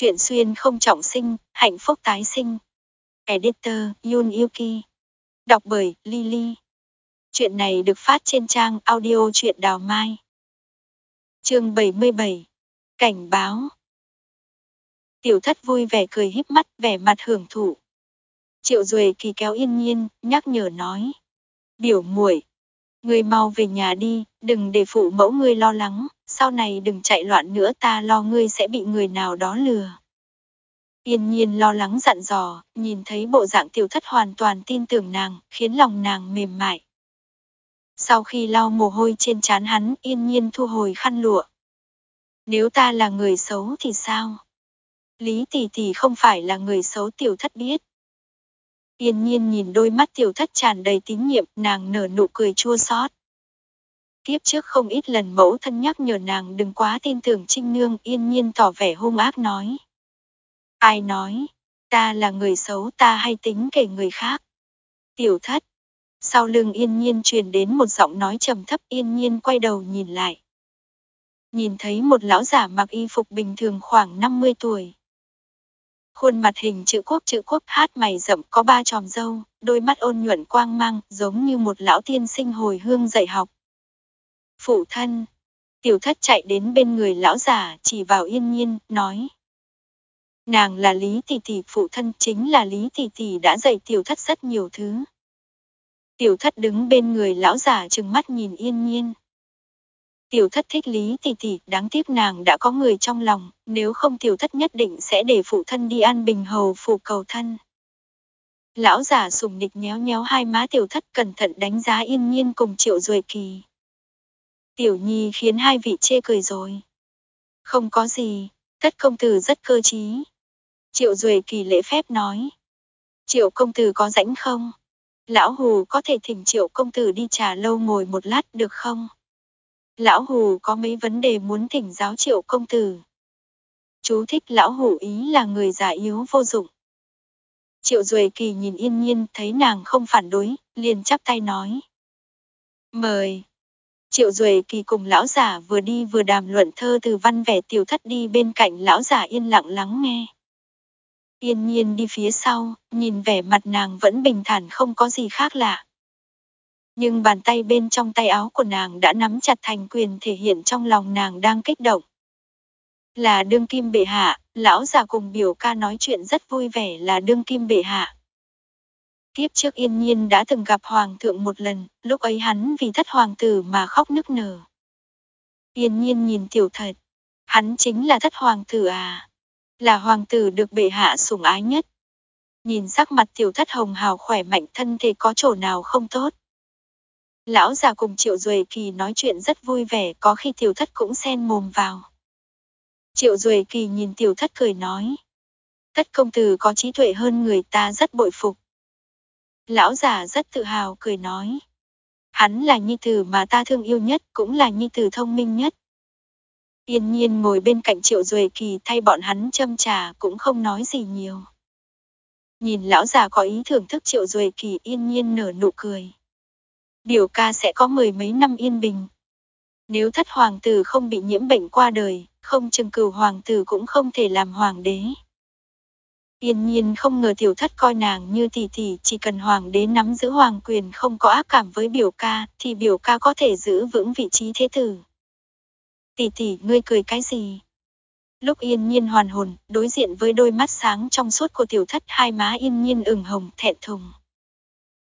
Chuyện xuyên không trọng sinh, hạnh phúc tái sinh. Editor Yun Yuki. Đọc bởi Lily. Chuyện này được phát trên trang audio truyện đào mai. Chương 77. Cảnh báo. Tiểu thất vui vẻ cười híp mắt, vẻ mặt hưởng thụ. Triệu Duệ kỳ kéo yên nhiên, nhắc nhở nói. Biểu muội, Người mau về nhà đi, đừng để phụ mẫu ngươi lo lắng, sau này đừng chạy loạn nữa ta lo ngươi sẽ bị người nào đó lừa. Yên nhiên lo lắng dặn dò, nhìn thấy bộ dạng tiểu thất hoàn toàn tin tưởng nàng, khiến lòng nàng mềm mại. Sau khi lau mồ hôi trên trán hắn, yên nhiên thu hồi khăn lụa. Nếu ta là người xấu thì sao? Lý tỷ tỷ không phải là người xấu tiểu thất biết. Yên nhiên nhìn đôi mắt tiểu thất tràn đầy tín nhiệm, nàng nở nụ cười chua xót. Tiếp trước không ít lần mẫu thân nhắc nhở nàng đừng quá tin tưởng trinh nương, yên nhiên tỏ vẻ hung ác nói. Ai nói, ta là người xấu ta hay tính kể người khác. Tiểu thất, sau lưng yên nhiên truyền đến một giọng nói trầm thấp yên nhiên quay đầu nhìn lại. Nhìn thấy một lão giả mặc y phục bình thường khoảng 50 tuổi, khuôn mặt hình chữ quốc chữ quốc hát mày rậm có ba tròm dâu, đôi mắt ôn nhuận quang mang, giống như một lão tiên sinh hồi hương dạy học. Phụ thân, tiểu thất chạy đến bên người lão giả, chỉ vào yên nhiên, nói. Nàng là Lý Tỷ Tỷ, phụ thân chính là Lý Tỷ Tỷ đã dạy tiểu thất rất nhiều thứ. Tiểu thất đứng bên người lão giả trừng mắt nhìn yên nhiên. Tiểu thất thích Lý Tỷ Tỷ, đáng tiếc nàng đã có người trong lòng, nếu không tiểu thất nhất định sẽ để phụ thân đi ăn bình hầu phụ cầu thân. Lão giả sùng nịch nhéo nhéo hai má tiểu thất cẩn thận đánh giá yên nhiên cùng triệu duệ kỳ. Tiểu nhi khiến hai vị chê cười rồi. Không có gì, thất công tử rất cơ trí. Triệu duệ kỳ lễ phép nói. Triệu công tử có rảnh không? Lão hù có thể thỉnh triệu công tử đi trà lâu ngồi một lát được không? Lão Hù có mấy vấn đề muốn thỉnh giáo triệu công tử. Chú thích lão hủ ý là người già yếu vô dụng. Triệu Duệ Kỳ nhìn yên nhiên thấy nàng không phản đối, liền chắp tay nói. Mời. Triệu Duệ Kỳ cùng lão giả vừa đi vừa đàm luận thơ từ văn vẻ tiểu thất đi bên cạnh lão giả yên lặng lắng nghe. Yên nhiên đi phía sau, nhìn vẻ mặt nàng vẫn bình thản không có gì khác lạ nhưng bàn tay bên trong tay áo của nàng đã nắm chặt thành quyền thể hiện trong lòng nàng đang kích động. Là đương kim bệ hạ, lão già cùng biểu ca nói chuyện rất vui vẻ là đương kim bệ hạ. Tiếp trước yên nhiên đã từng gặp hoàng thượng một lần, lúc ấy hắn vì thất hoàng tử mà khóc nức nở. Yên nhiên nhìn tiểu thật, hắn chính là thất hoàng tử à, là hoàng tử được bệ hạ sủng ái nhất. Nhìn sắc mặt tiểu thất hồng hào khỏe mạnh thân thể có chỗ nào không tốt. Lão già cùng Triệu Duệ Kỳ nói chuyện rất vui vẻ, có khi tiểu thất cũng xen mồm vào. Triệu Duệ Kỳ nhìn tiểu thất cười nói. Thất công tử có trí tuệ hơn người ta rất bội phục. Lão già rất tự hào cười nói. Hắn là nhi tử mà ta thương yêu nhất, cũng là nhi tử thông minh nhất. Yên nhiên ngồi bên cạnh Triệu Duệ Kỳ thay bọn hắn châm trà cũng không nói gì nhiều. Nhìn lão già có ý thưởng thức Triệu Duệ Kỳ yên nhiên nở nụ cười Điều ca sẽ có mười mấy năm yên bình. Nếu thất hoàng tử không bị nhiễm bệnh qua đời, không chừng cửu hoàng tử cũng không thể làm hoàng đế. Yên nhiên không ngờ tiểu thất coi nàng như tỷ tỷ, chỉ cần hoàng đế nắm giữ hoàng quyền không có ác cảm với biểu ca, thì biểu ca có thể giữ vững vị trí thế tử. Tỷ tỷ, ngươi cười cái gì? Lúc yên nhiên hoàn hồn, đối diện với đôi mắt sáng trong suốt của tiểu thất hai má yên nhiên ửng hồng, thẹn thùng.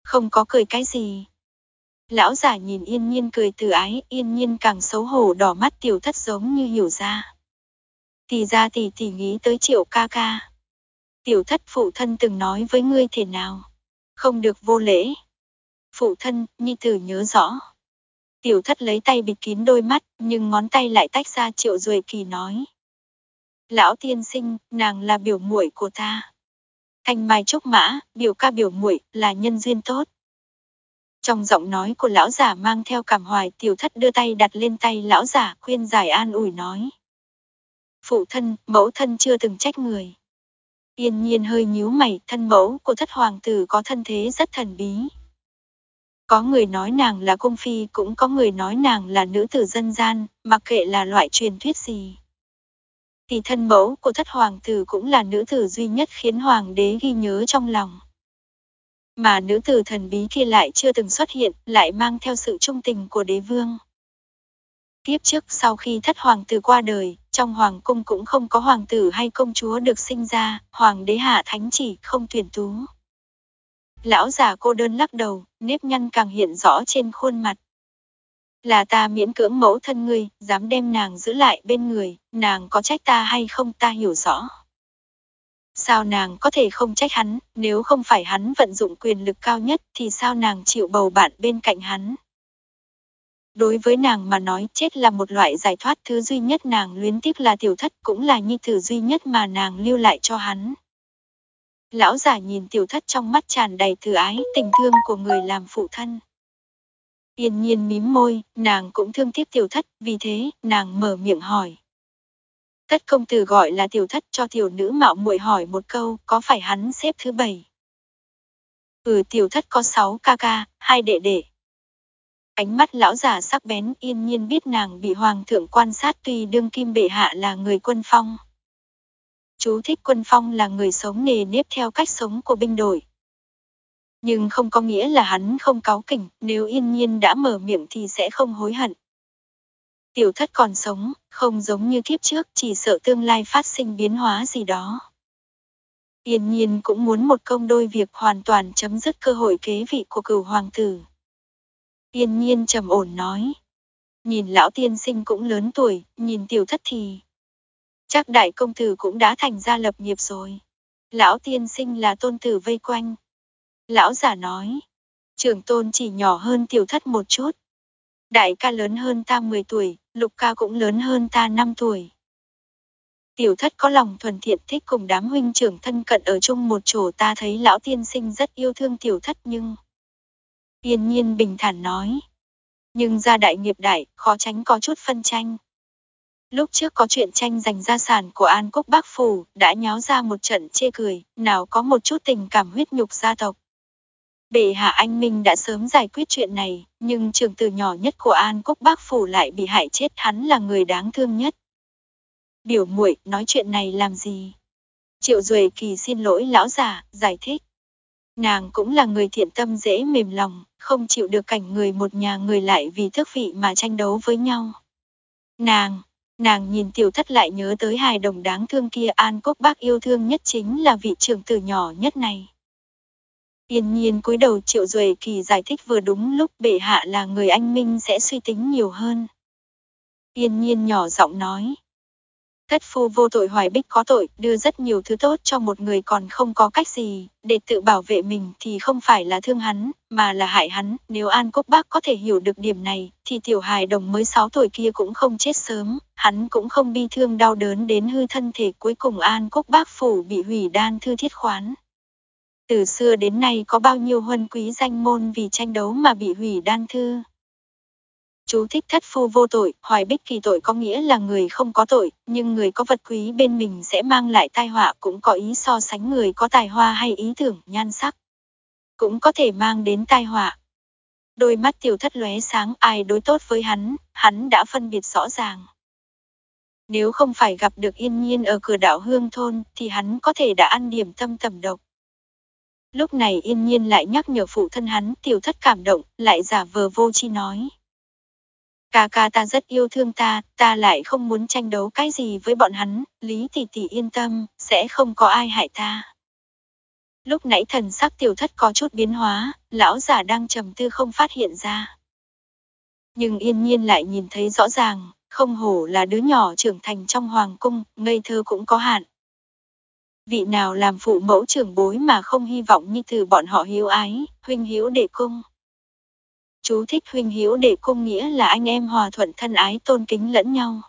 Không có cười cái gì, Lão giả nhìn yên nhiên cười từ ái, yên nhiên càng xấu hổ đỏ mắt tiểu thất giống như hiểu ra. Tỷ ra tỷ tỷ nghĩ tới triệu ca ca. Tiểu thất phụ thân từng nói với ngươi thế nào. Không được vô lễ. Phụ thân, nhi tử nhớ rõ. Tiểu thất lấy tay bịt kín đôi mắt, nhưng ngón tay lại tách ra triệu duệ kỳ nói. Lão tiên sinh, nàng là biểu muội của ta. Thanh mai trúc mã, biểu ca biểu muội là nhân duyên tốt. Trong giọng nói của lão giả mang theo cảm hoài tiểu thất đưa tay đặt lên tay lão giả khuyên giải an ủi nói. Phụ thân, mẫu thân chưa từng trách người. Yên nhiên hơi nhíu mày, thân mẫu của thất hoàng tử có thân thế rất thần bí. Có người nói nàng là cung phi cũng có người nói nàng là nữ tử dân gian, mặc kệ là loại truyền thuyết gì. thì thân mẫu của thất hoàng tử cũng là nữ tử duy nhất khiến hoàng đế ghi nhớ trong lòng. Mà nữ tử thần bí kia lại chưa từng xuất hiện, lại mang theo sự trung tình của đế vương. Tiếp trước sau khi thất hoàng tử qua đời, trong hoàng cung cũng không có hoàng tử hay công chúa được sinh ra, hoàng đế hạ thánh chỉ không tuyển tú. Lão già cô đơn lắc đầu, nếp nhăn càng hiện rõ trên khuôn mặt. Là ta miễn cưỡng mẫu thân ngươi, dám đem nàng giữ lại bên người, nàng có trách ta hay không ta hiểu rõ. Sao nàng có thể không trách hắn, nếu không phải hắn vận dụng quyền lực cao nhất thì sao nàng chịu bầu bạn bên cạnh hắn. Đối với nàng mà nói chết là một loại giải thoát thứ duy nhất nàng luyến tiếc là tiểu thất cũng là nhi tử duy nhất mà nàng lưu lại cho hắn. Lão giả nhìn tiểu thất trong mắt tràn đầy từ ái tình thương của người làm phụ thân. Yên nhiên mím môi, nàng cũng thương tiếc tiểu thất, vì thế, nàng mở miệng hỏi. Tất công tử gọi là tiểu thất cho tiểu nữ mạo muội hỏi một câu, có phải hắn xếp thứ bảy? Ừ tiểu thất có sáu ca ca, hai đệ đệ. Ánh mắt lão già sắc bén yên nhiên biết nàng bị hoàng thượng quan sát tuy đương kim bệ hạ là người quân phong. Chú thích quân phong là người sống nề nếp theo cách sống của binh đội. Nhưng không có nghĩa là hắn không cáo kỉnh, nếu yên nhiên đã mở miệng thì sẽ không hối hận. Tiểu thất còn sống, không giống như kiếp trước chỉ sợ tương lai phát sinh biến hóa gì đó. Yên nhiên cũng muốn một công đôi việc hoàn toàn chấm dứt cơ hội kế vị của cửu hoàng tử. Yên nhiên trầm ổn nói. Nhìn lão tiên sinh cũng lớn tuổi, nhìn tiểu thất thì. Chắc đại công tử cũng đã thành ra lập nghiệp rồi. Lão tiên sinh là tôn tử vây quanh. Lão giả nói. Trường tôn chỉ nhỏ hơn tiểu thất một chút. Đại ca lớn hơn ta 10 tuổi, lục ca cũng lớn hơn ta 5 tuổi. Tiểu thất có lòng thuần thiện thích cùng đám huynh trưởng thân cận ở chung một chỗ ta thấy lão tiên sinh rất yêu thương tiểu thất nhưng... Yên nhiên bình thản nói. Nhưng gia đại nghiệp đại, khó tránh có chút phân tranh. Lúc trước có chuyện tranh giành gia sản của An Quốc Bắc Phủ, đã nháo ra một trận chê cười, nào có một chút tình cảm huyết nhục gia tộc. Bệ hạ anh Minh đã sớm giải quyết chuyện này, nhưng trường tử nhỏ nhất của An Quốc Bắc Phủ lại bị hại chết hắn là người đáng thương nhất. Biểu muội nói chuyện này làm gì? Triệu Duệ Kỳ xin lỗi lão già, giải thích. Nàng cũng là người thiện tâm dễ mềm lòng, không chịu được cảnh người một nhà người lại vì thức vị mà tranh đấu với nhau. Nàng, nàng nhìn tiểu thất lại nhớ tới hài đồng đáng thương kia An Quốc Bác yêu thương nhất chính là vị trưởng tử nhỏ nhất này. Yên nhiên cúi đầu triệu duệ kỳ giải thích vừa đúng lúc bệ hạ là người anh minh sẽ suy tính nhiều hơn. Yên nhiên nhỏ giọng nói. Thất phu vô tội hoài bích có tội, đưa rất nhiều thứ tốt cho một người còn không có cách gì, để tự bảo vệ mình thì không phải là thương hắn, mà là hại hắn. Nếu An Quốc Bác có thể hiểu được điểm này, thì tiểu hài đồng mới 6 tuổi kia cũng không chết sớm, hắn cũng không bi thương đau đớn đến hư thân thể cuối cùng An Quốc Bác phủ bị hủy đan thư thiết khoán. Từ xưa đến nay có bao nhiêu huân quý danh môn vì tranh đấu mà bị hủy đan thư. Chú thích thất phu vô tội, hoài bích kỳ tội có nghĩa là người không có tội, nhưng người có vật quý bên mình sẽ mang lại tai họa cũng có ý so sánh người có tài hoa hay ý tưởng, nhan sắc. Cũng có thể mang đến tai họa. Đôi mắt tiểu thất lóe sáng ai đối tốt với hắn, hắn đã phân biệt rõ ràng. Nếu không phải gặp được yên nhiên ở cửa đảo hương thôn thì hắn có thể đã ăn điểm tâm tầm độc. Lúc này yên nhiên lại nhắc nhở phụ thân hắn tiểu thất cảm động, lại giả vờ vô chi nói. Ca ca ta rất yêu thương ta, ta lại không muốn tranh đấu cái gì với bọn hắn, Lý tỷ tỷ yên tâm, sẽ không có ai hại ta. Lúc nãy thần sắc tiểu thất có chút biến hóa, lão giả đang trầm tư không phát hiện ra. Nhưng yên nhiên lại nhìn thấy rõ ràng, không hổ là đứa nhỏ trưởng thành trong hoàng cung, ngây thơ cũng có hạn. Vị nào làm phụ mẫu trưởng bối mà không hy vọng như từ bọn họ hiếu ái, huynh hiếu đệ cung. Chú thích huynh hiếu đệ cung nghĩa là anh em hòa thuận thân ái tôn kính lẫn nhau.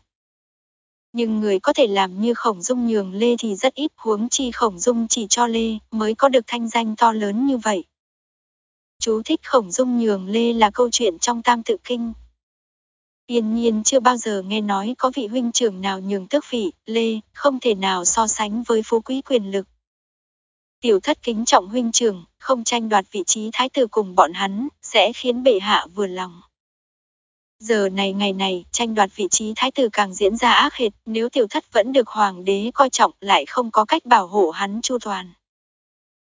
Nhưng người có thể làm như khổng dung nhường lê thì rất ít huống chi khổng dung chỉ cho lê mới có được thanh danh to lớn như vậy. Chú thích khổng dung nhường lê là câu chuyện trong tam tự kinh. Yên nhiên chưa bao giờ nghe nói có vị huynh trưởng nào nhường tước vị, lê, không thể nào so sánh với phú quý quyền lực. Tiểu thất kính trọng huynh trưởng, không tranh đoạt vị trí thái tử cùng bọn hắn, sẽ khiến bệ hạ vừa lòng. Giờ này ngày này, tranh đoạt vị trí thái tử càng diễn ra ác hệt. nếu tiểu thất vẫn được hoàng đế coi trọng lại không có cách bảo hộ hắn chu toàn.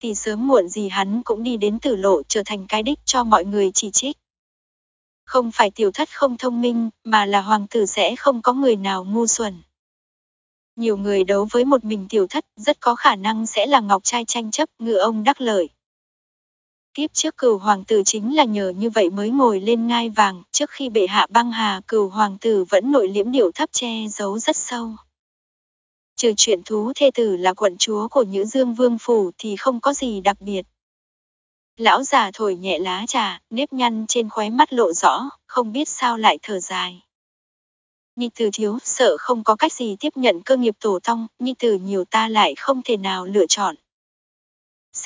Thì sớm muộn gì hắn cũng đi đến tử lộ trở thành cái đích cho mọi người chỉ trích. Không phải tiểu thất không thông minh, mà là hoàng tử sẽ không có người nào ngu xuẩn. Nhiều người đấu với một mình tiểu thất rất có khả năng sẽ là ngọc trai tranh chấp ngựa ông đắc lợi. Kiếp trước cửu hoàng tử chính là nhờ như vậy mới ngồi lên ngai vàng, trước khi bệ hạ băng hà cửu hoàng tử vẫn nội liễm điệu thấp che giấu rất sâu. Trừ chuyện thú thê tử là quận chúa của Nhữ Dương Vương Phủ thì không có gì đặc biệt. Lão già thổi nhẹ lá trà, nếp nhăn trên khóe mắt lộ rõ, không biết sao lại thở dài. Nhi tử thiếu, sợ không có cách gì tiếp nhận cơ nghiệp tổ tông, nhi tử nhiều ta lại không thể nào lựa chọn.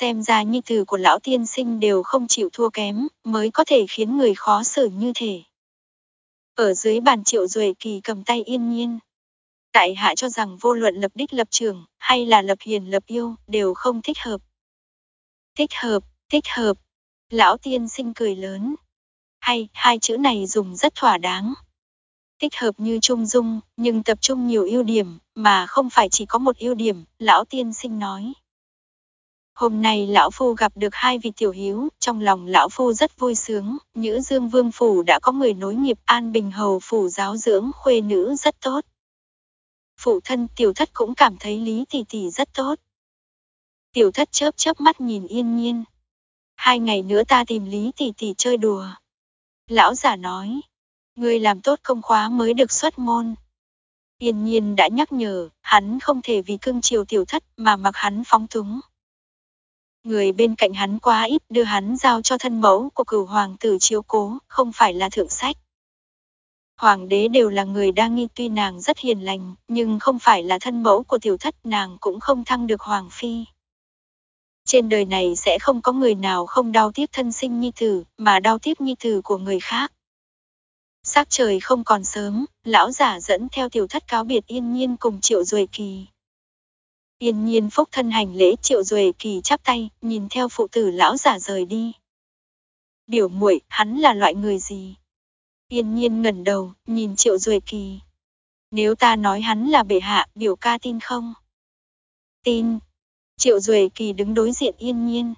Xem ra nhi tử của lão tiên sinh đều không chịu thua kém, mới có thể khiến người khó xử như thế. Ở dưới bàn triệu duệ kỳ cầm tay yên nhiên. Tại hạ cho rằng vô luận lập đích lập trường, hay là lập hiền lập yêu, đều không thích hợp. Thích hợp, thích hợp. Lão tiên sinh cười lớn. Hay, hai chữ này dùng rất thỏa đáng thích hợp như trung dung, nhưng tập trung nhiều ưu điểm, mà không phải chỉ có một ưu điểm, lão tiên sinh nói. Hôm nay lão phu gặp được hai vị tiểu hiếu, trong lòng lão phu rất vui sướng, Nhữ Dương Vương Phủ đã có người nối nghiệp An Bình Hầu Phủ giáo dưỡng khuê nữ rất tốt. Phụ thân tiểu thất cũng cảm thấy Lý Tỷ Tỷ rất tốt. Tiểu thất chớp chớp mắt nhìn yên nhiên. Hai ngày nữa ta tìm Lý Tỷ Tỷ chơi đùa. Lão giả nói, Ngươi làm tốt công khóa mới được xuất môn. Yên nhiên đã nhắc nhở, hắn không thể vì cưng chiều tiểu thất mà mặc hắn phóng túng. Người bên cạnh hắn quá ít đưa hắn giao cho thân mẫu của cửu hoàng tử chiếu cố, không phải là thượng sách. Hoàng đế đều là người đa nghi tuy nàng rất hiền lành, nhưng không phải là thân mẫu của tiểu thất nàng cũng không thăng được hoàng phi. Trên đời này sẽ không có người nào không đau tiếc thân sinh nhi tử, mà đau tiếc nhi tử của người khác. Sắc trời không còn sớm, lão giả dẫn theo tiểu thất cáo biệt yên nhiên cùng triệu duệ kỳ. Yên nhiên phúc thân hành lễ triệu duệ kỳ chắp tay, nhìn theo phụ tử lão giả rời đi. Biểu muội hắn là loại người gì? Yên nhiên ngẩn đầu, nhìn triệu duệ kỳ. Nếu ta nói hắn là bệ hạ, biểu ca tin không? Tin. Triệu duệ kỳ đứng đối diện yên nhiên.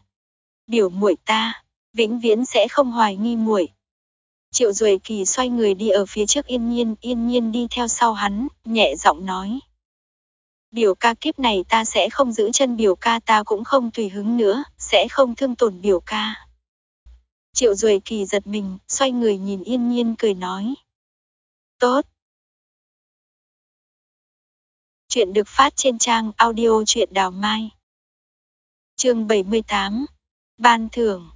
Biểu muội ta, vĩnh viễn sẽ không hoài nghi muội, Triệu Duệ Kỳ xoay người đi ở phía trước yên nhiên, yên nhiên đi theo sau hắn, nhẹ giọng nói. Biểu ca kiếp này ta sẽ không giữ chân biểu ca ta cũng không tùy hứng nữa, sẽ không thương tổn biểu ca. Triệu Duệ Kỳ giật mình, xoay người nhìn yên nhiên cười nói. Tốt. Chuyện được phát trên trang audio truyện đào mai. chương 78. Ban thưởng.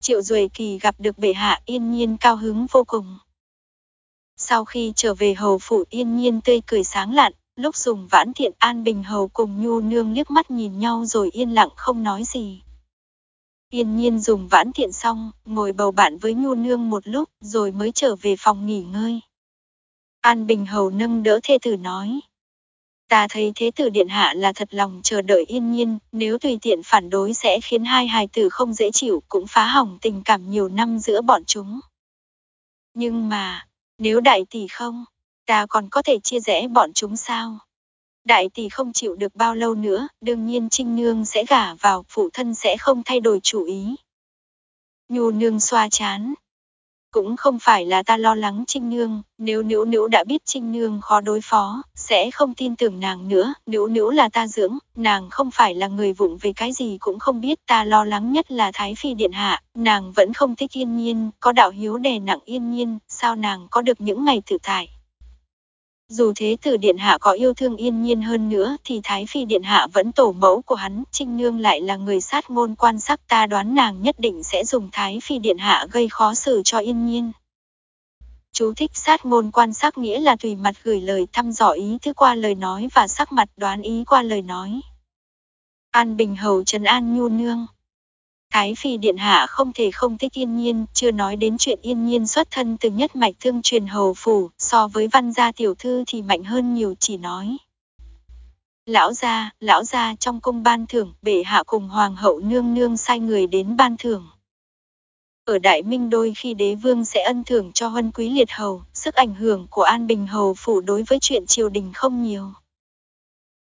Triệu Duệ Kỳ gặp được bệ hạ yên nhiên cao hứng vô cùng. Sau khi trở về hầu phủ yên nhiên tươi cười sáng lạn, lúc dùng vãn thiện an bình hầu cùng nhu nương liếc mắt nhìn nhau rồi yên lặng không nói gì. Yên nhiên dùng vãn thiện xong, ngồi bầu bạn với nhu nương một lúc rồi mới trở về phòng nghỉ ngơi. An Bình Hầu nâng đỡ thê tử nói. Ta thấy thế tử điện hạ là thật lòng chờ đợi yên nhiên, nếu tùy tiện phản đối sẽ khiến hai hài tử không dễ chịu cũng phá hỏng tình cảm nhiều năm giữa bọn chúng. Nhưng mà, nếu đại tỷ không, ta còn có thể chia rẽ bọn chúng sao? Đại tỷ không chịu được bao lâu nữa, đương nhiên Trinh Nương sẽ gả vào, phụ thân sẽ không thay đổi chủ ý. Nhu Nương xoa chán, cũng không phải là ta lo lắng Trinh Nương, nếu Nữ Nữ đã biết Trinh Nương khó đối phó, sẽ không tin tưởng nàng nữa, Nữ Nữ là ta dưỡng, nàng không phải là người vụng về cái gì cũng không biết, ta lo lắng nhất là Thái Phi Điện Hạ, nàng vẫn không thích yên nhiên, có đạo hiếu đè nặng yên nhiên, sao nàng có được những ngày tự tại. Dù thế tử điện hạ có yêu thương yên nhiên hơn nữa thì Thái Phi điện hạ vẫn tổ mẫu của hắn, Trinh Nương lại là người sát ngôn quan sắc ta đoán nàng nhất định sẽ dùng Thái Phi điện hạ gây khó xử cho yên nhiên. Chú thích sát ngôn quan sắc nghĩa là tùy mặt gửi lời thăm dò ý thứ qua lời nói và sắc mặt đoán ý qua lời nói. An Bình Hầu Trần An Nhu Nương Thái Phi Điện Hạ không thể không thích yên nhiên, chưa nói đến chuyện yên nhiên xuất thân từ nhất mạch thương truyền hầu phủ, so với văn gia tiểu thư thì mạnh hơn nhiều chỉ nói. Lão gia, lão gia trong cung ban thưởng, bệ hạ cùng hoàng hậu nương nương sai người đến ban thưởng. Ở Đại Minh đôi khi đế vương sẽ ân thưởng cho huân quý liệt hầu, sức ảnh hưởng của An Bình hầu phủ đối với chuyện triều đình không nhiều.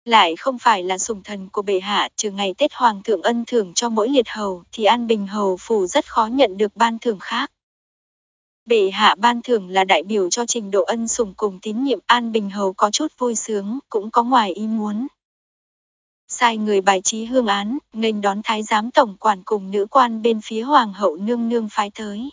Lại không phải là sủng thần của bệ hạ, trừ ngày Tết Hoàng thượng ân thưởng cho mỗi liệt hầu, thì An Bình hầu phủ rất khó nhận được ban thưởng khác. Bệ hạ ban thưởng là đại biểu cho trình độ ân sủng cùng tín nhiệm An Bình hầu có chút vui sướng, cũng có ngoài ý muốn sai người bài trí hương án, nghênh đón thái giám tổng quản cùng nữ quan bên phía hoàng hậu nương nương phái tới.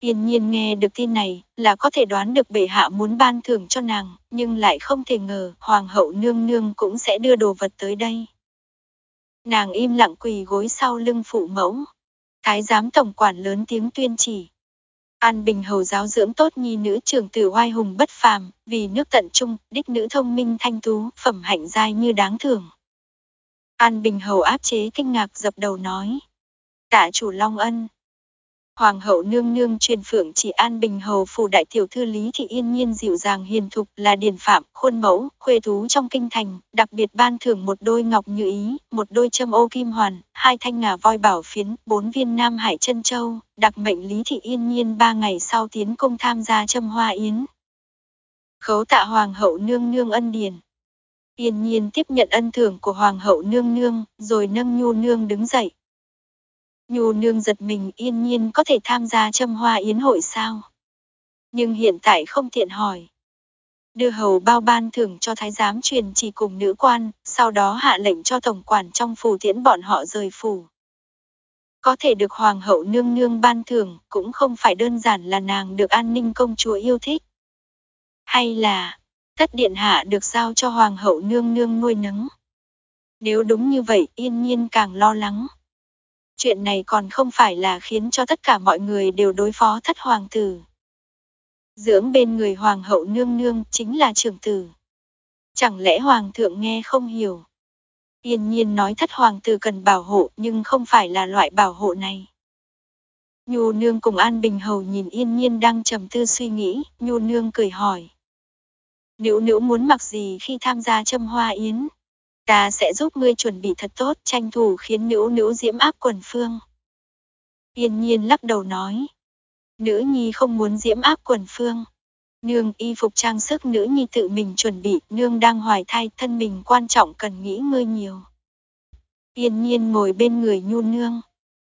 Yên nhiên nghe được tin này, là có thể đoán được bệ hạ muốn ban thưởng cho nàng, nhưng lại không thể ngờ hoàng hậu nương nương cũng sẽ đưa đồ vật tới đây. Nàng im lặng quỳ gối sau lưng phụ mẫu. Thái giám tổng quản lớn tiếng tuyên chỉ. An Bình hầu giáo dưỡng tốt nhi nữ trưởng tử oai hùng bất phàm, vì nước tận trung, đích nữ thông minh thanh tú, phẩm hạnh giai như đáng thưởng. An Bình hầu áp chế kinh ngạc dập đầu nói. Tạ chủ Long Ân. Hoàng hậu nương nương truyền phượng chỉ An Bình hầu phủ đại tiểu thư Lý Thị Yên Nhiên dịu dàng hiền thục là điển phạm, khuôn mẫu, khuê thú trong kinh thành, đặc biệt ban thưởng một đôi ngọc như ý, một đôi châm ô kim hoàn, hai thanh ngà voi bảo phiến, bốn viên nam hải chân châu, đặc mệnh Lý Thị Yên Nhiên ba ngày sau tiến công tham gia châm hoa yến. Khấu tạ Hoàng hậu nương nương ân điển. Yên nhiên tiếp nhận ân thưởng của Hoàng hậu nương nương, rồi nâng nhu nương đứng dậy. Nhu nương giật mình yên nhiên có thể tham gia châm hoa yến hội sao? Nhưng hiện tại không tiện hỏi. Đưa hầu bao ban thưởng cho thái giám truyền chỉ cùng nữ quan, sau đó hạ lệnh cho tổng quản trong phủ tiễn bọn họ rời phủ. Có thể được hoàng hậu nương nương ban thưởng, cũng không phải đơn giản là nàng được an ninh công chúa yêu thích. Hay là, thất điện hạ được giao cho hoàng hậu nương nương nuôi nấng. Nếu đúng như vậy, yên nhiên càng lo lắng. Chuyện này còn không phải là khiến cho tất cả mọi người đều đối phó thất hoàng tử. Dưỡng bên người hoàng hậu nương nương chính là trưởng tử. Chẳng lẽ hoàng thượng nghe không hiểu? Yên nhiên nói thất hoàng tử cần bảo hộ nhưng không phải là loại bảo hộ này. Nhu nương cùng An Bình Hầu nhìn yên nhiên đang trầm tư suy nghĩ, Nhu nương cười hỏi. Nữ nữ muốn mặc gì khi tham gia châm hoa yến? Ta sẽ giúp ngươi chuẩn bị thật tốt, tranh thủ khiến nữ nữ diễm áp quần phương. Yên nhiên lắc đầu nói. Nữ nhi không muốn diễm áp quần phương. Nương y phục trang sức nữ nhi tự mình chuẩn bị, nương đang hoài thai, thân mình quan trọng cần nghĩ ngươi nhiều. Yên nhiên ngồi bên người nhu nương.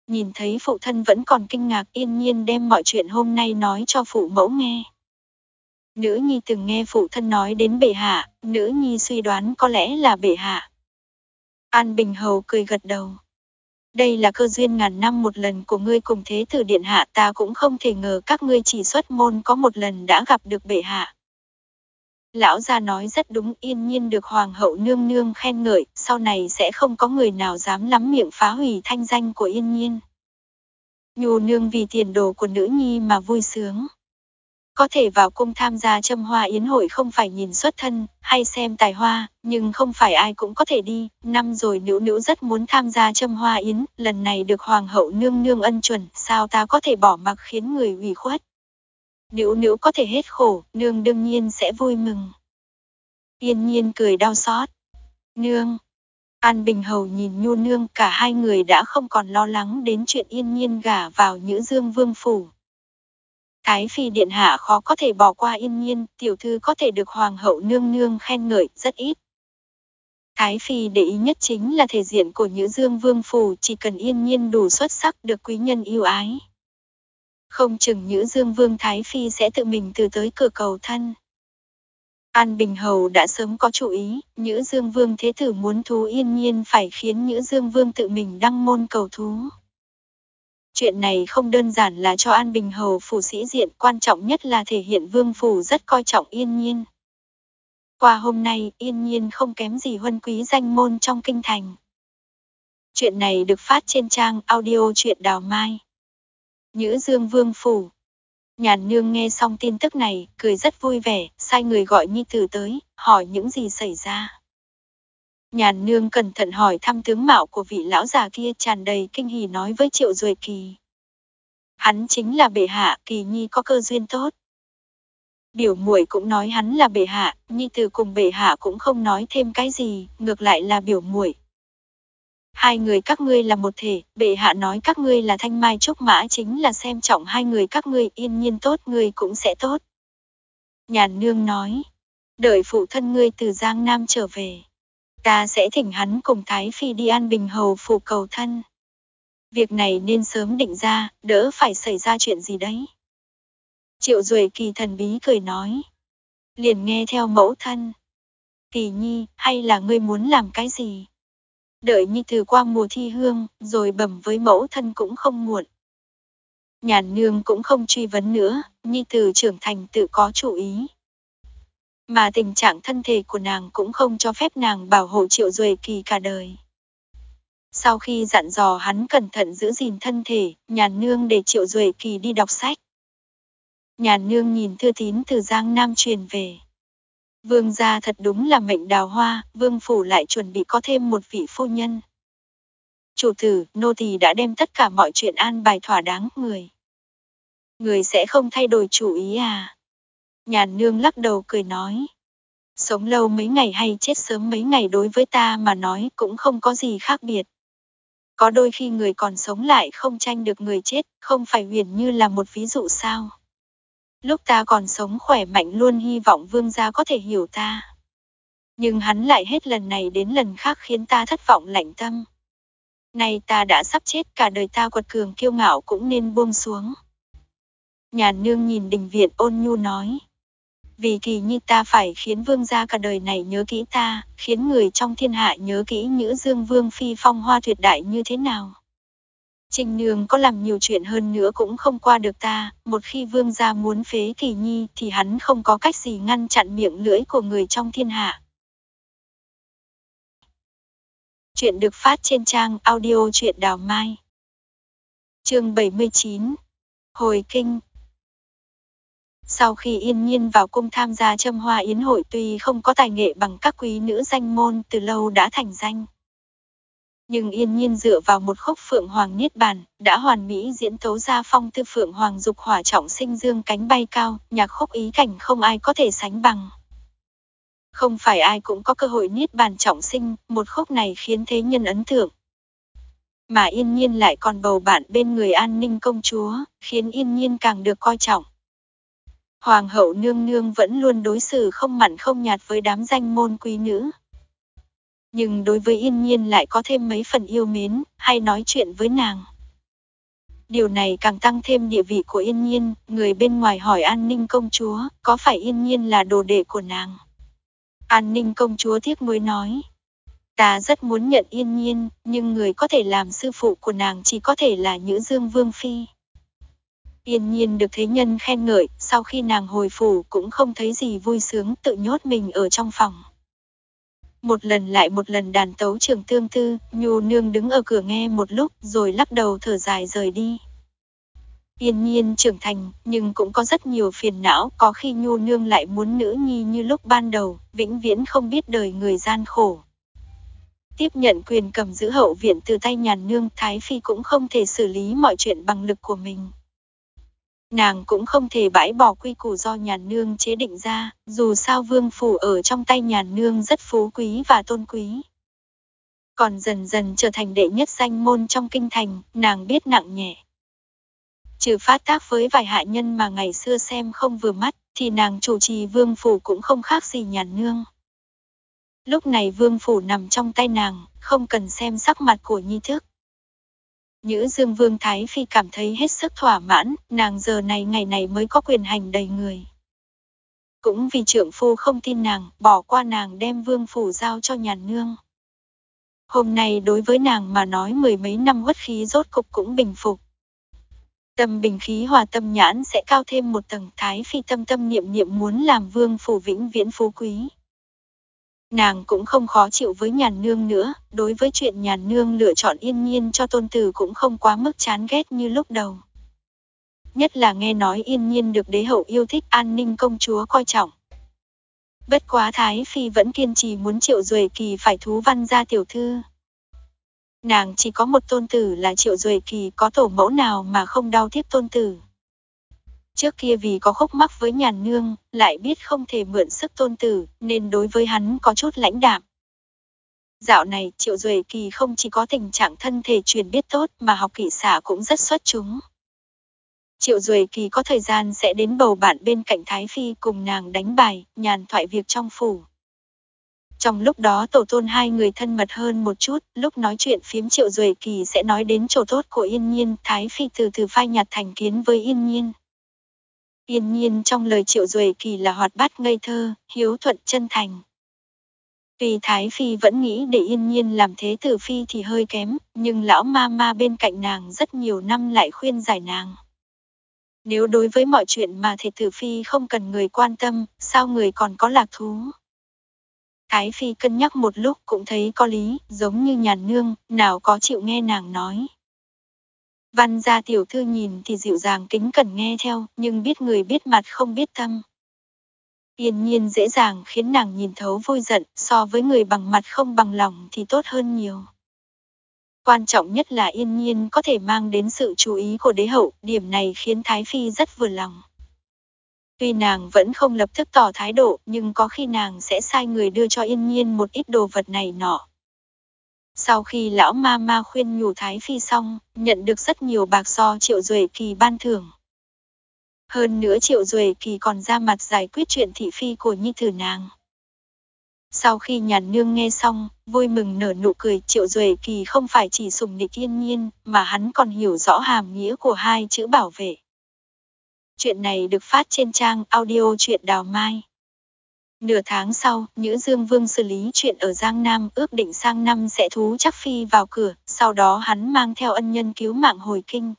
Nhìn thấy phụ thân vẫn còn kinh ngạc yên nhiên đem mọi chuyện hôm nay nói cho phụ mẫu nghe. Nữ nhi từng nghe phụ thân nói đến bệ hạ, nữ nhi suy đoán có lẽ là bệ hạ. An Bình Hầu cười gật đầu. Đây là cơ duyên ngàn năm một lần của ngươi cùng thế tử điện hạ ta cũng không thể ngờ các ngươi chỉ xuất môn có một lần đã gặp được bệ hạ. Lão gia nói rất đúng yên nhiên được hoàng hậu nương nương khen ngợi, sau này sẽ không có người nào dám lắm miệng phá hủy thanh danh của yên nhiên. Nhu nương vì tiền đồ của nữ nhi mà vui sướng. Có thể vào cung tham gia châm hoa yến hội không phải nhìn xuất thân, hay xem tài hoa, nhưng không phải ai cũng có thể đi. Năm rồi nữ nữ rất muốn tham gia châm hoa yến, lần này được hoàng hậu nương nương ân chuẩn, sao ta có thể bỏ mặc khiến người ủy khuất. Nữ nữ có thể hết khổ, nương đương nhiên sẽ vui mừng. Yên nhiên cười đau xót. Nương. An Bình Hầu nhìn Nhu Nương cả hai người đã không còn lo lắng đến chuyện yên nhiên gả vào Nhữ Dương Vương Phủ. Thái phi điện hạ khó có thể bỏ qua yên nhiên, tiểu thư có thể được hoàng hậu nương nương khen ngợi rất ít. Thái phi để ý nhất chính là thể diện của Nhữ Dương Vương phủ, chỉ cần yên nhiên đủ xuất sắc được quý nhân yêu ái. Không chừng Nhữ Dương Vương Thái phi sẽ tự mình từ tới cửa cầu thân. An Bình Hầu đã sớm có chủ ý, Nhữ Dương Vương Thế Tử muốn thú yên nhiên phải khiến Nhữ Dương Vương tự mình đăng môn cầu thú. Chuyện này không đơn giản là cho An Bình Hầu phủ sĩ diện, quan trọng nhất là thể hiện vương phủ rất coi trọng yên nhiên. Qua hôm nay, yên nhiên không kém gì huân quý danh môn trong kinh thành. Chuyện này được phát trên trang audio truyện đào mai. Nhữ Dương Vương Phủ Nhàn nương nghe xong tin tức này, cười rất vui vẻ, sai người gọi Nhi Tử tới, hỏi những gì xảy ra. Nhàn nương cẩn thận hỏi thăm tướng mạo của vị lão già kia tràn đầy kinh hỉ nói với triệu duệ kỳ. Hắn chính là bệ hạ, kỳ nhi có cơ duyên tốt. Biểu muội cũng nói hắn là bệ hạ, nhi từ cùng bệ hạ cũng không nói thêm cái gì, ngược lại là biểu muội. Hai người các ngươi là một thể, bệ hạ nói các ngươi là thanh mai trúc mã chính là xem trọng hai người các ngươi yên nhiên tốt ngươi cũng sẽ tốt. Nhàn nương nói, đợi phụ thân ngươi từ Giang Nam trở về. Ta sẽ thỉnh hắn cùng Thái Phi đi an bình hầu phủ cầu thân. Việc này nên sớm định ra, đỡ phải xảy ra chuyện gì đấy. Triệu Duệ kỳ thần bí cười nói. Liền nghe theo mẫu thân. Kỳ nhi, hay là ngươi muốn làm cái gì? Đợi nhi từ qua mùa thi hương, rồi bẩm với mẫu thân cũng không muộn. Nhàn nương cũng không truy vấn nữa, nhi từ trưởng thành tự có chủ ý. Mà tình trạng thân thể của nàng cũng không cho phép nàng bảo hộ triệu duệ kỳ cả đời. Sau khi dặn dò hắn cẩn thận giữ gìn thân thể, nhàn nương để triệu duệ kỳ đi đọc sách. Nhàn nương nhìn thư tín từ Giang Nam truyền về. Vương gia thật đúng là mệnh đào hoa, vương phủ lại chuẩn bị có thêm một vị phu nhân. Chủ tử, nô tỳ đã đem tất cả mọi chuyện an bài thỏa đáng người. Người sẽ không thay đổi chủ ý à? Nhàn nương lắc đầu cười nói. Sống lâu mấy ngày hay chết sớm mấy ngày đối với ta mà nói cũng không có gì khác biệt. Có đôi khi người còn sống lại không tranh được người chết, không phải huyền như là một ví dụ sao? Lúc ta còn sống khỏe mạnh luôn hy vọng vương gia có thể hiểu ta. Nhưng hắn lại hết lần này đến lần khác khiến ta thất vọng lạnh tâm. Nay ta đã sắp chết cả đời ta quật cường kiêu ngạo cũng nên buông xuống. Nhà nương nhìn đình viện ôn nhu nói. Vì kỳ như ta phải khiến vương gia cả đời này nhớ kỹ ta, khiến người trong thiên hạ nhớ kỹ nữ dương vương phi phong hoa tuyệt đại như thế nào. Trình nương có làm nhiều chuyện hơn nữa cũng không qua được ta, một khi vương gia muốn phế kỳ nhi thì hắn không có cách gì ngăn chặn miệng lưỡi của người trong thiên hạ. Chuyện được phát trên trang audio truyện đào mai. Chương 79 Hồi kinh sau khi yên nhiên vào cung tham gia châm hoa yến hội tuy không có tài nghệ bằng các quý nữ danh môn từ lâu đã thành danh. Nhưng yên nhiên dựa vào một khúc phượng hoàng niết bàn, đã hoàn mỹ diễn tấu ra phong tư phượng hoàng dục hỏa trọng sinh dương cánh bay cao, nhạc khúc ý cảnh không ai có thể sánh bằng. Không phải ai cũng có cơ hội niết bàn trọng sinh, một khúc này khiến thế nhân ấn tượng. Mà yên nhiên lại còn bầu bạn bên người an ninh công chúa, khiến yên nhiên càng được coi trọng. Hoàng hậu nương nương vẫn luôn đối xử không mặn không nhạt với đám danh môn quý nữ nhưng đối với yên nhiên lại có thêm mấy phần yêu mến, hay nói chuyện với nàng. Điều này càng tăng thêm địa vị của yên nhiên, người bên ngoài hỏi an ninh công chúa, có phải yên nhiên là đồ đệ của nàng? An ninh công chúa tiếc nuối nói. Ta rất muốn nhận yên nhiên, nhưng người có thể làm sư phụ của nàng chỉ có thể là Nhữ Dương Vương Phi. Yên nhiên được thế nhân khen ngợi, sau khi nàng hồi phủ cũng không thấy gì vui sướng tự nhốt mình ở trong phòng một lần lại một lần đàn tấu trường tương tư, Nhu nương đứng ở cửa nghe một lúc rồi lắc đầu thở dài rời đi. Yên nhiên trưởng thành, nhưng cũng có rất nhiều phiền não, có khi Nhu nương lại muốn nữ nhi như lúc ban đầu, vĩnh viễn không biết đời người gian khổ. Tiếp nhận quyền cầm giữ hậu viện từ tay nhàn nương, Thái Phi cũng không thể xử lý mọi chuyện bằng lực của mình. Nàng cũng không thể bãi bỏ quy củ do nhàn nương chế định ra, dù sao vương phủ ở trong tay nhàn nương rất phú quý và tôn quý. Còn dần dần trở thành đệ nhất danh môn trong kinh thành, nàng biết nặng nhẹ. Trừ phát tác với vài hạ nhân mà ngày xưa xem không vừa mắt, thì nàng chủ trì vương phủ cũng không khác gì nhàn nương. Lúc này vương phủ nằm trong tay nàng, không cần xem sắc mặt của nhi thức. Nhữ Dương Vương Thái Phi cảm thấy hết sức thỏa mãn, nàng giờ này ngày này mới có quyền hành đầy người. Cũng vì trượng phu không tin nàng, bỏ qua nàng đem vương phủ giao cho nhàn nương. Hôm nay đối với nàng mà nói mười mấy năm uất khí rốt cục cũng bình phục. Tâm bình khí hòa tâm nhãn sẽ cao thêm một tầng thái phi tâm tâm niệm niệm muốn làm vương phủ vĩnh viễn phú quý. Nàng cũng không khó chịu với nhàn nương nữa, đối với chuyện nhàn nương lựa chọn yên nhiên cho tôn tử cũng không quá mức chán ghét như lúc đầu. Nhất là nghe nói yên nhiên được đế hậu yêu thích an ninh công chúa coi trọng. Bất quá Thái Phi vẫn kiên trì muốn triệu duệ kỳ phải thú văn ra tiểu thư. Nàng chỉ có một tôn tử là triệu duệ kỳ có tổ mẫu nào mà không đau tiếp tôn tử. Trước kia vì có khúc mắc với nhàn nương, lại biết không thể mượn sức tôn tử, nên đối với hắn có chút lãnh đạm. Dạo này Triệu Duệ Kỳ không chỉ có tình trạng thân thể truyền biết tốt mà học kỹ xả cũng rất xuất chúng. Triệu Duệ Kỳ có thời gian sẽ đến bầu bạn bên cạnh Thái Phi cùng nàng đánh bài, nhàn thoại việc trong phủ. Trong lúc đó tổ tôn hai người thân mật hơn một chút, lúc nói chuyện phiếm Triệu Duệ Kỳ sẽ nói đến chỗ tốt của Yên Nhiên, Thái Phi từ từ phai nhạt thành kiến với Yên Nhiên. Yên Nhiên trong lời Triệu Duệ Kỳ là hoạt bát ngây thơ, hiếu thuận chân thành. Tuy Thái Phi vẫn nghĩ để Yên Nhiên làm thế tử Phi thì hơi kém, nhưng lão ma ma bên cạnh nàng rất nhiều năm lại khuyên giải nàng. Nếu đối với mọi chuyện mà thể tử Phi không cần người quan tâm, sao người còn có lạc thú? Thái Phi cân nhắc một lúc cũng thấy có lý, giống như nhàn nương, nào có chịu nghe nàng nói. Văn gia tiểu thư nhìn thì dịu dàng kính cẩn nghe theo, nhưng biết người biết mặt không biết tâm. Yên nhiên dễ dàng khiến nàng nhìn thấu vui giận, so với người bằng mặt không bằng lòng thì tốt hơn nhiều. Quan trọng nhất là yên nhiên có thể mang đến sự chú ý của đế hậu, điểm này khiến Thái Phi rất vừa lòng. Tuy nàng vẫn không lập tức tỏ thái độ, nhưng có khi nàng sẽ sai người đưa cho yên nhiên một ít đồ vật này nọ. Sau khi lão ma ma khuyên nhủ Thái Phi xong, nhận được rất nhiều bạc do Triệu Duệ Kỳ ban thưởng. Hơn nữa Triệu Duệ Kỳ còn ra mặt giải quyết chuyện thị phi của nhi tử nàng. Sau khi nhàn nương nghe xong, vui mừng nở nụ cười Triệu Duệ Kỳ không phải chỉ sùng nịch yên nhiên, mà hắn còn hiểu rõ hàm nghĩa của hai chữ bảo vệ. Chuyện này được phát trên trang audio truyện Đào Mai. Nửa tháng sau, Nhữ Dương Vương xử lý chuyện ở Giang Nam ước định sang năm sẽ thú chắc phi vào cửa, sau đó hắn mang theo ân nhân cứu mạng hồi kinh.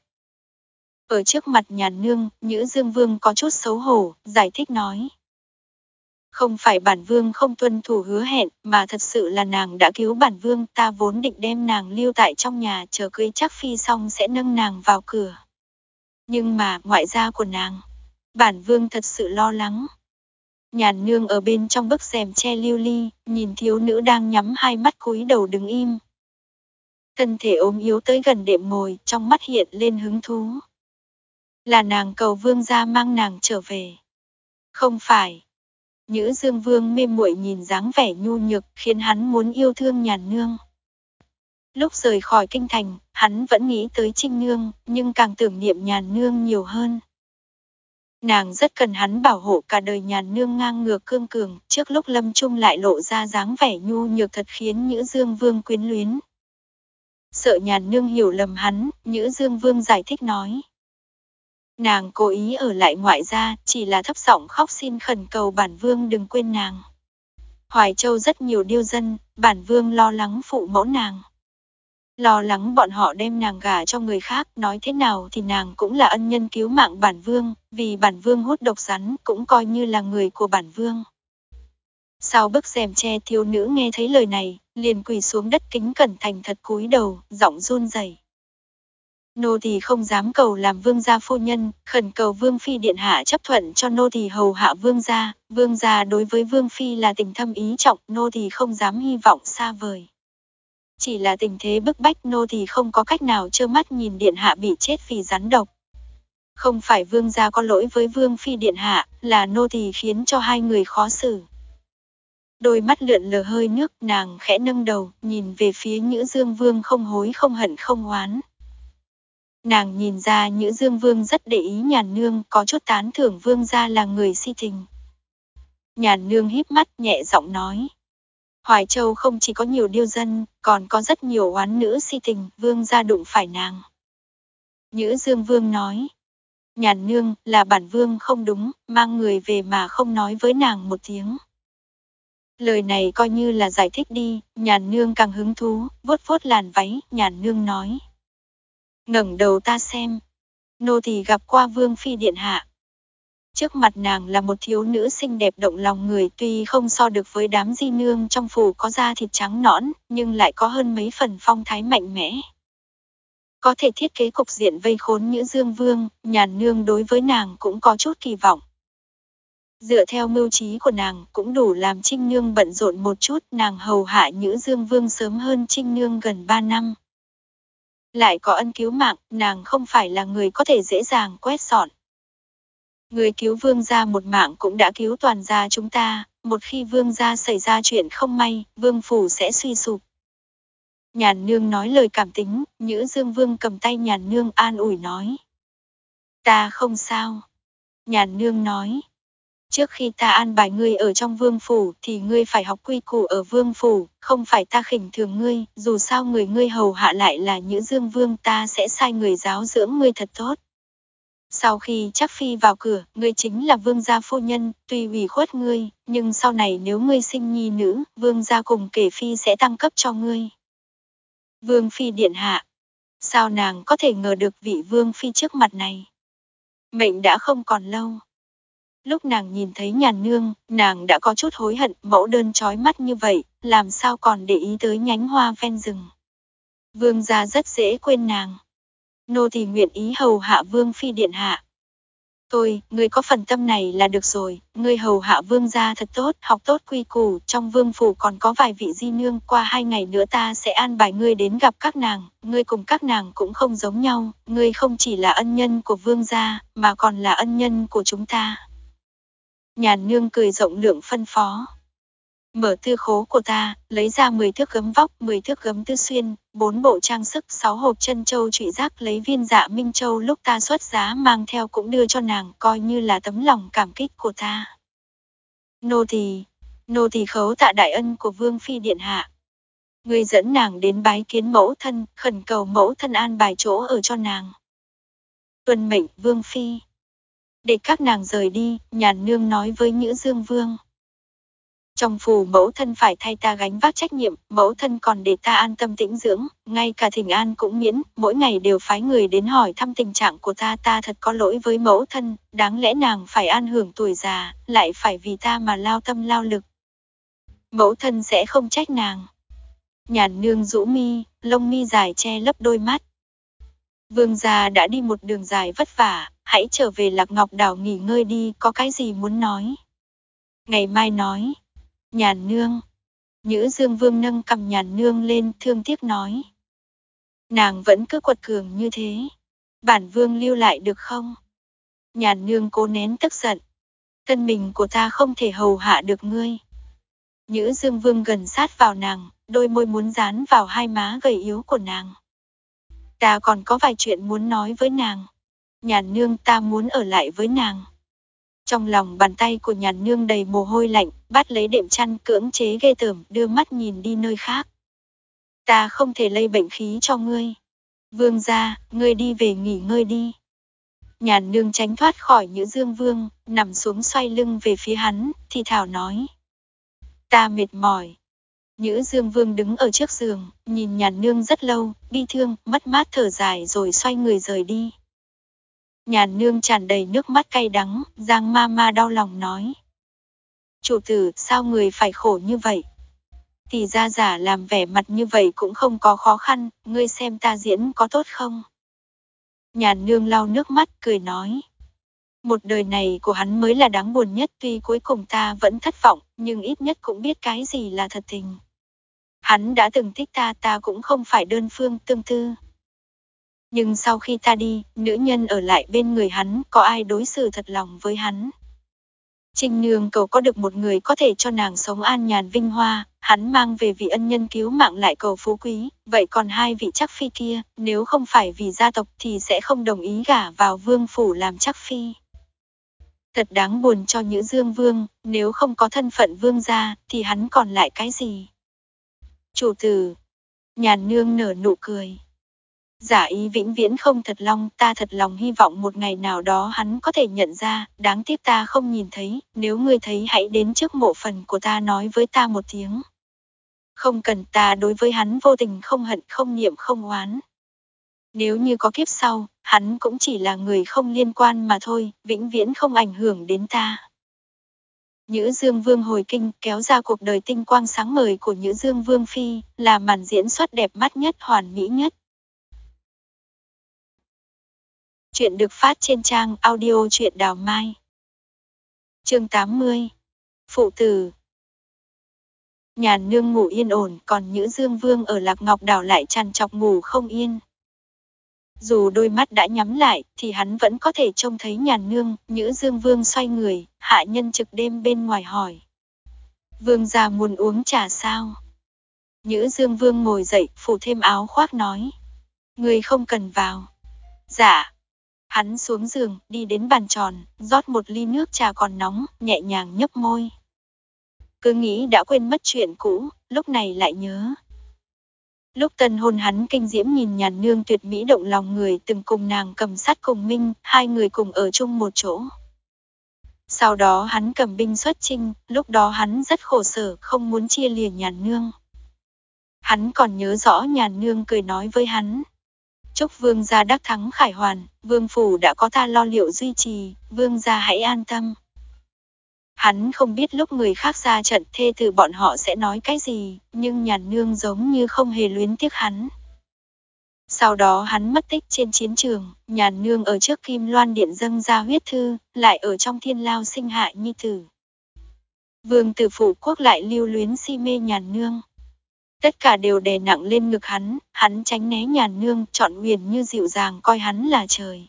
Ở trước mặt nhà nương, Nhữ Dương Vương có chút xấu hổ, giải thích nói. Không phải bản vương không tuân thủ hứa hẹn, mà thật sự là nàng đã cứu bản vương, ta vốn định đem nàng lưu tại trong nhà chờ cưới chắc phi xong sẽ nâng nàng vào cửa. Nhưng mà, ngoại gia của nàng, bản vương thật sự lo lắng. Nhàn nương ở bên trong bức rèm che lưu ly, nhìn thiếu nữ đang nhắm hai mắt cúi đầu đứng im. Thân thể ốm yếu tới gần đệm ngồi, trong mắt hiện lên hứng thú. Là nàng cầu vương ra mang nàng trở về. Không phải. Nhữ dương vương mê muội nhìn dáng vẻ nhu nhược khiến hắn muốn yêu thương nhàn nương. Lúc rời khỏi kinh thành, hắn vẫn nghĩ tới trinh nương, nhưng càng tưởng niệm nhàn nương nhiều hơn. Nàng rất cần hắn bảo hộ cả đời nhàn nương ngang ngược cương cường, trước lúc lâm trung lại lộ ra dáng vẻ nhu nhược thật khiến Nhữ Dương Vương quyến luyến. Sợ nhàn nương hiểu lầm hắn, Nhữ Dương Vương giải thích nói. Nàng cố ý ở lại ngoại gia, chỉ là thấp giọng khóc xin khẩn cầu bản vương đừng quên nàng. Hoài Châu rất nhiều điêu dân, bản vương lo lắng phụ mẫu nàng. Lo lắng bọn họ đem nàng gả cho người khác, nói thế nào thì nàng cũng là ân nhân cứu mạng bản vương, vì bản vương hút độc rắn cũng coi như là người của bản vương. Sau bức rèm che thiếu nữ nghe thấy lời này, liền quỳ xuống đất kính cẩn thành thật cúi đầu, giọng run rẩy. Nô thì không dám cầu làm vương gia phu nhân, khẩn cầu vương phi điện hạ chấp thuận cho nô thì hầu hạ vương gia, vương gia đối với vương phi là tình thâm ý trọng, nô thì không dám hy vọng xa vời. Chỉ là tình thế bức bách nô thì không có cách nào trơ mắt nhìn điện hạ bị chết vì rắn độc. Không phải vương gia có lỗi với vương phi điện hạ, là nô thì khiến cho hai người khó xử. Đôi mắt lượn lờ hơi nước, nàng khẽ nâng đầu, nhìn về phía Nhữ Dương Vương không hối không hận không oán. Nàng nhìn ra Nhữ Dương Vương rất để ý nhàn nương, có chút tán thưởng vương gia là người si tình. Nhàn nương híp mắt nhẹ giọng nói. Hoài Châu không chỉ có nhiều điêu dân, còn có rất nhiều oán nữ si tình, vương gia đụng phải nàng. Nhữ Dương Vương nói, nhàn nương là bản vương không đúng, mang người về mà không nói với nàng một tiếng. Lời này coi như là giải thích đi, nhàn nương càng hứng thú, vuốt vuốt làn váy, nhàn nương nói. ngẩng đầu ta xem, nô thì gặp qua vương phi điện hạ, Trước mặt nàng là một thiếu nữ xinh đẹp động lòng người tuy không so được với đám di nương trong phủ có da thịt trắng nõn, nhưng lại có hơn mấy phần phong thái mạnh mẽ. Có thể thiết kế cục diện vây khốn Nhữ Dương Vương, nhàn nương đối với nàng cũng có chút kỳ vọng. Dựa theo mưu trí của nàng cũng đủ làm Trinh Nương bận rộn một chút nàng hầu hạ Nhữ Dương Vương sớm hơn Trinh Nương gần 3 năm. Lại có ân cứu mạng, nàng không phải là người có thể dễ dàng quét sọn. Người cứu vương gia một mạng cũng đã cứu toàn gia chúng ta, một khi vương gia xảy ra chuyện không may, vương phủ sẽ suy sụp. Nhàn nương nói lời cảm tính, Nhữ Dương Vương cầm tay nhàn nương an ủi nói. Ta không sao. Nhàn nương nói. Trước khi ta an bài ngươi ở trong vương phủ thì ngươi phải học quy củ ở vương phủ, không phải ta khỉnh thường ngươi, dù sao người ngươi hầu hạ lại là Nhữ Dương Vương ta sẽ sai người giáo dưỡng ngươi thật tốt. Sau khi chắc phi vào cửa, ngươi chính là vương gia phu nhân, tuy ủy khuất ngươi, nhưng sau này nếu ngươi sinh nhi nữ, vương gia cùng kể phi sẽ tăng cấp cho ngươi. Vương phi điện hạ. Sao nàng có thể ngờ được vị vương phi trước mặt này? Mệnh đã không còn lâu. Lúc nàng nhìn thấy nhàn nương, nàng đã có chút hối hận, mẫu đơn trói mắt như vậy, làm sao còn để ý tới nhánh hoa ven rừng. Vương gia rất dễ quên nàng. Nô thì nguyện ý hầu hạ vương phi điện hạ. Tôi, ngươi có phần tâm này là được rồi, ngươi hầu hạ vương gia thật tốt, học tốt quy củ, trong vương phủ còn có vài vị di nương, qua hai ngày nữa ta sẽ an bài ngươi đến gặp các nàng, ngươi cùng các nàng cũng không giống nhau, ngươi không chỉ là ân nhân của vương gia, mà còn là ân nhân của chúng ta. Nhàn nương cười rộng lượng phân phó. Mở tư khố của ta, lấy ra 10 thước gấm vóc, 10 thước gấm tư xuyên, 4 bộ trang sức, 6 hộp chân châu trụy giác lấy viên dạ minh châu lúc ta xuất giá mang theo cũng đưa cho nàng, coi như là tấm lòng cảm kích của ta. Nô tỳ, nô tỳ khấu tạ đại ân của vương phi điện hạ. Người dẫn nàng đến bái kiến mẫu thân, khẩn cầu mẫu thân an bài chỗ ở cho nàng. tuần mệnh vương phi. Để các nàng rời đi, nhàn nương nói với Nhữ Dương Vương. Trong phù mẫu thân phải thay ta gánh vác trách nhiệm, mẫu thân còn để ta an tâm tĩnh dưỡng, ngay cả thỉnh an cũng miễn, mỗi ngày đều phái người đến hỏi thăm tình trạng của ta ta thật có lỗi với mẫu thân, đáng lẽ nàng phải an hưởng tuổi già, lại phải vì ta mà lao tâm lao lực. Mẫu thân sẽ không trách nàng. Nhàn nương rũ mi, lông mi dài che lấp đôi mắt. Vương gia đã đi một đường dài vất vả, hãy trở về Lạc Ngọc Đảo nghỉ ngơi đi, có cái gì muốn nói. Ngày mai nói, nhàn nương. Nhữ Dương Vương nâng cầm nhàn nương lên thương tiếc nói. Nàng vẫn cứ quật cường như thế. Bản vương lưu lại được không? Nhàn nương cố nén tức giận. Thân mình của ta không thể hầu hạ được ngươi. Nhữ Dương Vương gần sát vào nàng, đôi môi muốn dán vào hai má gầy yếu của nàng. Ta còn có vài chuyện muốn nói với nàng. Nhàn nương ta muốn ở lại với nàng. Trong lòng bàn tay của nhàn nương đầy mồ hôi lạnh, bắt lấy đệm chăn cưỡng chế ghê tởm, đưa mắt nhìn đi nơi khác. Ta không thể lây bệnh khí cho ngươi. Vương gia, ngươi đi về nghỉ ngơi đi. Nhàn nương tránh thoát khỏi Nhữ Dương Vương, nằm xuống xoay lưng về phía hắn, thì thảo nói. Ta mệt mỏi. Nhữ Dương Vương đứng ở trước giường, nhìn nhàn nương rất lâu, bi thương, mất mát thở dài rồi xoay người rời đi. Nhàn nương tràn đầy nước mắt cay đắng, Giang ma ma đau lòng nói. Chủ tử, sao người phải khổ như vậy? Tỷ ra giả làm vẻ mặt như vậy cũng không có khó khăn, ngươi xem ta diễn có tốt không? Nhàn nương lau nước mắt, cười nói. Một đời này của hắn mới là đáng buồn nhất tuy cuối cùng ta vẫn thất vọng, nhưng ít nhất cũng biết cái gì là thật tình. Hắn đã từng thích ta ta cũng không phải đơn phương tương tư. Nhưng sau khi ta đi, nữ nhân ở lại bên người hắn, có ai đối xử thật lòng với hắn. Trinh Nương cầu có được một người có thể cho nàng sống an nhàn vinh hoa, hắn mang về vị ân nhân cứu mạng lại cầu phú quý, vậy còn hai vị chắc phi kia, nếu không phải vì gia tộc thì sẽ không đồng ý gả vào vương phủ làm chắc phi. Thật đáng buồn cho Nhữ Dương Vương, nếu không có thân phận vương gia, thì hắn còn lại cái gì? Chủ tử, nhàn nương nở nụ cười. Giả ý vĩnh viễn không thật lòng, ta thật lòng hy vọng một ngày nào đó hắn có thể nhận ra, đáng tiếc ta không nhìn thấy, nếu ngươi thấy hãy đến trước mộ phần của ta nói với ta một tiếng. Không cần ta đối với hắn vô tình không hận không niệm không oán. Nếu như có kiếp sau, hắn cũng chỉ là người không liên quan mà thôi, vĩnh viễn không ảnh hưởng đến ta. Nhữ Dương Vương hồi kinh kéo ra cuộc đời tinh quang sáng ngời của Nhữ Dương Vương Phi, là màn diễn xuất đẹp mắt nhất hoàn mỹ nhất. Chuyện được phát trên trang audio truyện đào mai. chương 80 Phụ tử Nhàn nương ngủ yên ổn, còn Nhữ Dương Vương ở Lạc Ngọc đảo lại chăn chọc ngủ không yên. Dù đôi mắt đã nhắm lại, thì hắn vẫn có thể trông thấy nhàn nương, Nhữ Dương Vương xoay người, hạ nhân trực đêm bên ngoài hỏi. Vương già muốn uống trà sao? Nhữ Dương Vương ngồi dậy, phủ thêm áo khoác nói. Người không cần vào. Dạ. Hắn xuống giường, đi đến bàn tròn, rót một ly nước trà còn nóng, nhẹ nhàng nhấp môi. Cứ nghĩ đã quên mất chuyện cũ, lúc này lại nhớ. Lúc tân hôn hắn kinh diễm nhìn nhàn nương tuyệt mỹ động lòng người từng cùng nàng cầm sát cùng minh, hai người cùng ở chung một chỗ. Sau đó hắn cầm binh xuất chinh, lúc đó hắn rất khổ sở, không muốn chia lìa nhàn nương. Hắn còn nhớ rõ nhàn nương cười nói với hắn. Chúc vương gia đắc thắng khải hoàn, vương phủ đã có ta lo liệu duy trì, vương gia hãy an tâm. Hắn không biết lúc người khác ra trận thê từ bọn họ sẽ nói cái gì, nhưng nhàn nương giống như không hề luyến tiếc hắn. Sau đó hắn mất tích trên chiến trường, nhàn nương ở trước kim loan điện dâng ra huyết thư, lại ở trong thiên lao sinh hạ nhi tử. Vương tử phủ quốc lại lưu luyến si mê nhàn nương. Tất cả đều đè nặng lên ngực hắn, hắn tránh né nhàn nương, chọn nguyền như dịu dàng coi hắn là trời.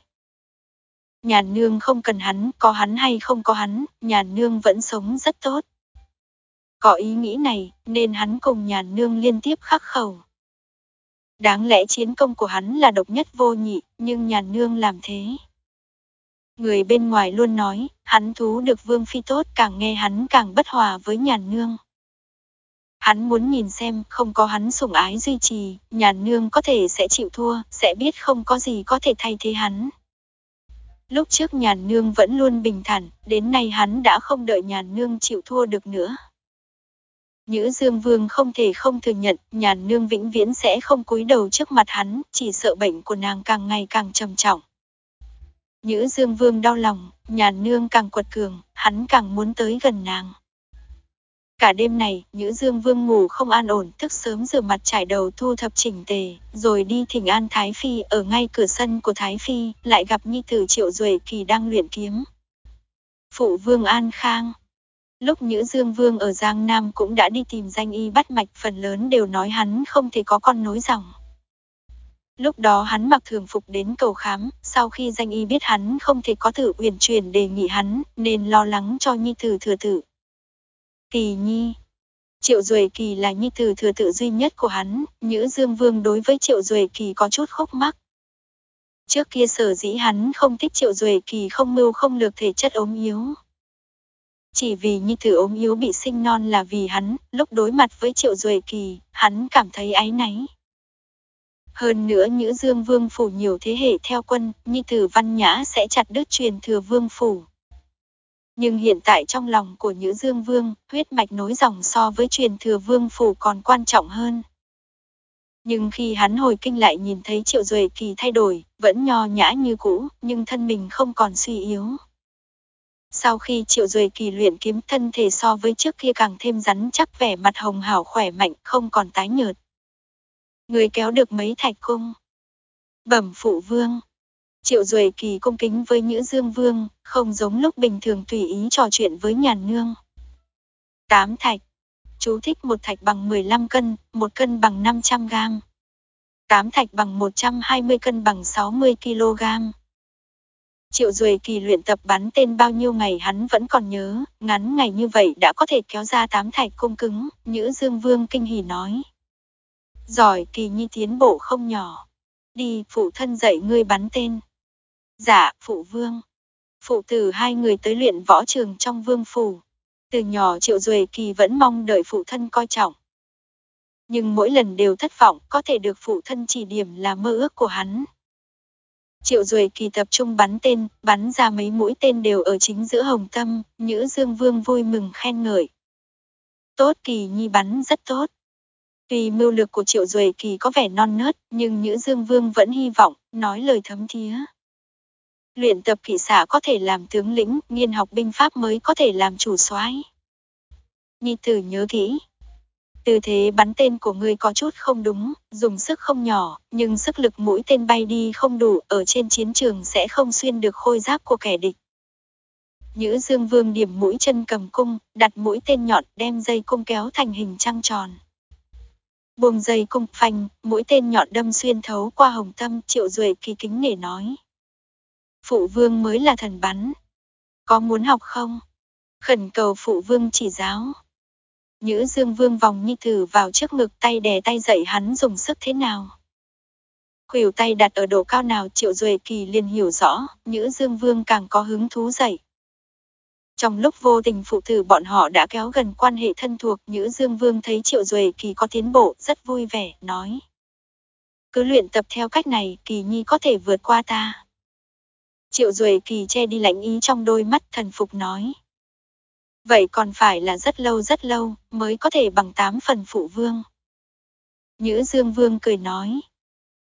Nhàn nương không cần hắn, có hắn hay không có hắn, nhàn nương vẫn sống rất tốt. Có ý nghĩ này, nên hắn cùng nhàn nương liên tiếp khắc khẩu. Đáng lẽ chiến công của hắn là độc nhất vô nhị, nhưng nhàn nương làm thế. Người bên ngoài luôn nói, hắn thú được vương phi tốt càng nghe hắn càng bất hòa với nhàn nương. Hắn muốn nhìn xem, không có hắn sủng ái duy trì, nhàn nương có thể sẽ chịu thua, sẽ biết không có gì có thể thay thế hắn. Lúc trước nhàn nương vẫn luôn bình thản, đến nay hắn đã không đợi nhàn nương chịu thua được nữa. Nhữ Dương Vương không thể không thừa nhận, nhàn nương vĩnh viễn sẽ không cúi đầu trước mặt hắn, chỉ sợ bệnh của nàng càng ngày càng trầm trọng. Nhữ Dương Vương đau lòng, nhàn nương càng quật cường, hắn càng muốn tới gần nàng. Cả đêm này, Nhữ Dương Vương ngủ không an ổn, thức sớm rửa mặt trải đầu thu thập chỉnh tề, rồi đi thỉnh an Thái Phi ở ngay cửa sân của Thái Phi, lại gặp Nhi tử Triệu Duệ Kỳ đang luyện kiếm. Phụ Vương An Khang Lúc Nhữ Dương Vương ở Giang Nam cũng đã đi tìm danh y bắt mạch phần lớn đều nói hắn không thể có con nối dòng. Lúc đó hắn mặc thường phục đến cầu khám, sau khi danh y biết hắn không thể có tử uyển truyền đề nghị hắn, nên lo lắng cho nhi tử thừa tử. Kỳ nhi Triệu Duệ Kỳ là nhi tử thừa tự duy nhất của hắn, Nhữ Dương Vương đối với Triệu Duệ Kỳ có chút khúc mắc. Trước kia sở dĩ hắn không thích Triệu Duệ Kỳ không mưu không lược thể chất ốm yếu. Chỉ vì nhi tử ốm yếu bị sinh non là vì hắn, lúc đối mặt với Triệu Duệ Kỳ, hắn cảm thấy áy náy. Hơn nữa Nhữ Dương Vương phủ nhiều thế hệ theo quân, nhi tử văn nhã sẽ chặt đứt truyền thừa vương phủ. Nhưng hiện tại trong lòng của Nhữ Dương Vương, huyết mạch nối dòng so với truyền thừa vương phủ còn quan trọng hơn. Nhưng khi hắn hồi kinh lại nhìn thấy Triệu Duệ Kỳ thay đổi, vẫn nho nhã như cũ, nhưng thân mình không còn suy yếu. Sau khi Triệu Duệ Kỳ luyện kiếm thân thể so với trước kia càng thêm rắn chắc vẻ mặt hồng hảo khỏe mạnh, không còn tái nhợt. Người kéo được mấy thạch cung. Bẩm phụ vương, Triệu Duệ Kỳ cung kính với Nhữ Dương Vương, không giống lúc bình thường tùy ý trò chuyện với nhàn nương. Tám thạch. Chú thích một thạch bằng 15 cân, một cân bằng 500 gram. Tám thạch bằng 120 cân bằng 60 kg. Triệu Duệ Kỳ luyện tập bắn tên bao nhiêu ngày hắn vẫn còn nhớ, ngắn ngày như vậy đã có thể kéo ra tám thạch cung cứng, Nhữ Dương Vương kinh hỉ nói. Giỏi Kỳ Nhi tiến bộ không nhỏ. Đi, phụ thân dạy ngươi bắn tên. Dạ, phụ vương. Phụ tử hai người tới luyện võ trường trong vương phủ. Từ nhỏ Triệu Duệ Kỳ vẫn mong đợi phụ thân coi trọng. Nhưng mỗi lần đều thất vọng, có thể được phụ thân chỉ điểm là mơ ước của hắn. Triệu Duệ Kỳ tập trung bắn tên, bắn ra mấy mũi tên đều ở chính giữa hồng tâm, Nhữ Dương Vương vui mừng khen ngợi. Tốt Kỳ Nhi bắn rất tốt. Tuy mưu lược của Triệu Duệ Kỳ có vẻ non nớt, nhưng Nhữ Dương Vương vẫn hy vọng, nói lời thấm thía. Luyện tập kỵ xạ có thể làm tướng lĩnh, nghiên học binh pháp mới có thể làm chủ soái. Nhi tử nhớ kỹ. Tư thế bắn tên của ngươi có chút không đúng, dùng sức không nhỏ, nhưng sức lực mũi tên bay đi không đủ, ở trên chiến trường sẽ không xuyên được khôi giáp của kẻ địch. Nhữ Dương Vương điểm mũi chân cầm cung, đặt mũi tên nhọn, đem dây cung kéo thành hình trăng tròn. Buông dây cung phanh, mũi tên nhọn đâm xuyên thấu qua hồng tâm, triệu duệ kỳ kính nể nói phụ vương mới là thần bắn. Có muốn học không? Khẩn cầu phụ vương chỉ giáo. Nhữ Dương Vương vòng nhi thử vào trước ngực tay đè tay dậy hắn dùng sức thế nào. Khuỷu tay đặt ở độ cao nào Triệu Duệ Kỳ liền hiểu rõ, Nhữ Dương Vương càng có hứng thú dậy. Trong lúc vô tình phụ tử bọn họ đã kéo gần quan hệ thân thuộc, Nhữ Dương Vương thấy Triệu Duệ Kỳ có tiến bộ, rất vui vẻ, nói. Cứ luyện tập theo cách này, Kỳ Nhi có thể vượt qua ta. Triệu Duệ Kỳ che đi lãnh ý trong đôi mắt thần phục nói. Vậy còn phải là rất lâu rất lâu, mới có thể bằng tám phần phụ vương. Nhữ Dương Vương cười nói.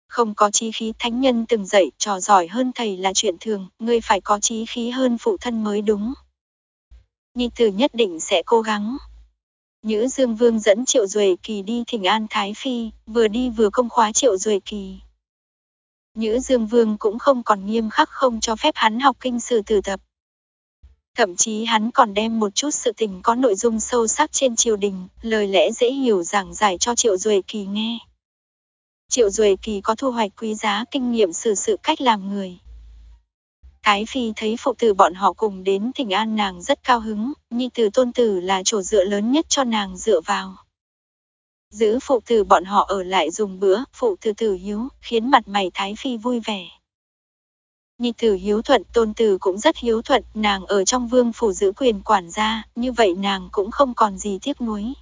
Không có chí khí thánh nhân từng dạy trò giỏi hơn thầy là chuyện thường, ngươi phải có chí khí hơn phụ thân mới đúng. Nhi tử nhất định sẽ cố gắng. Nhữ Dương Vương dẫn Triệu Duệ Kỳ đi thỉnh an Thái Phi, vừa đi vừa công khóa Triệu Duệ Kỳ. Nhữ Dương Vương cũng không còn nghiêm khắc không cho phép hắn học kinh sử tử tập. Thậm chí hắn còn đem một chút sự tình có nội dung sâu sắc trên triều đình, lời lẽ dễ hiểu giảng giải cho Triệu Duệ Kỳ nghe. Triệu Duệ Kỳ có thu hoạch quý giá kinh nghiệm xử sự cách làm người. Thái Phi thấy phụ tử bọn họ cùng đến thỉnh an nàng rất cao hứng, nhi tử tôn tử là chỗ dựa lớn nhất cho nàng dựa vào. Giữ phụ tử bọn họ ở lại dùng bữa, phụ tử tử hiếu, khiến mặt mày Thái Phi vui vẻ. Nhi tử hiếu thuận, tôn tử cũng rất hiếu thuận, nàng ở trong vương phủ giữ quyền quản gia, như vậy nàng cũng không còn gì tiếc nuối.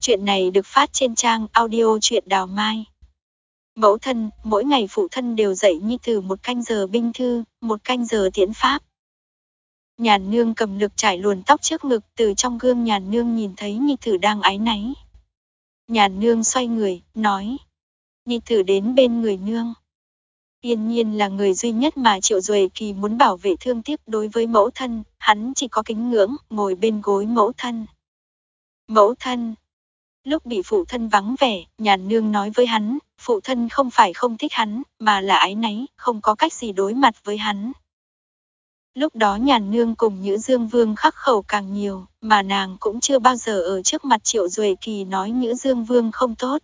Chuyện này được phát trên trang audio truyện đào mai. Mẫu thân, mỗi ngày phụ thân đều dạy Nhi tử một canh giờ binh thư, một canh giờ tiễn pháp. Nhàn nương cầm lực trải luồn tóc trước ngực từ trong gương nhàn nương nhìn thấy Nhi tử đang ái náy. Nhàn nương xoay người, nói. Nhi tử đến bên người nương. Yên nhiên là người duy nhất mà Triệu Duệ Kỳ muốn bảo vệ thương tiếc đối với mẫu thân, hắn chỉ có kính ngưỡng, ngồi bên gối mẫu thân. Mẫu thân. Lúc bị phụ thân vắng vẻ, nhàn nương nói với hắn, phụ thân không phải không thích hắn, mà là ái náy, không có cách gì đối mặt với hắn. Lúc đó nhàn nương cùng Nhữ Dương Vương khắc khẩu càng nhiều, mà nàng cũng chưa bao giờ ở trước mặt Triệu Duệ Kỳ nói Nhữ Dương Vương không tốt.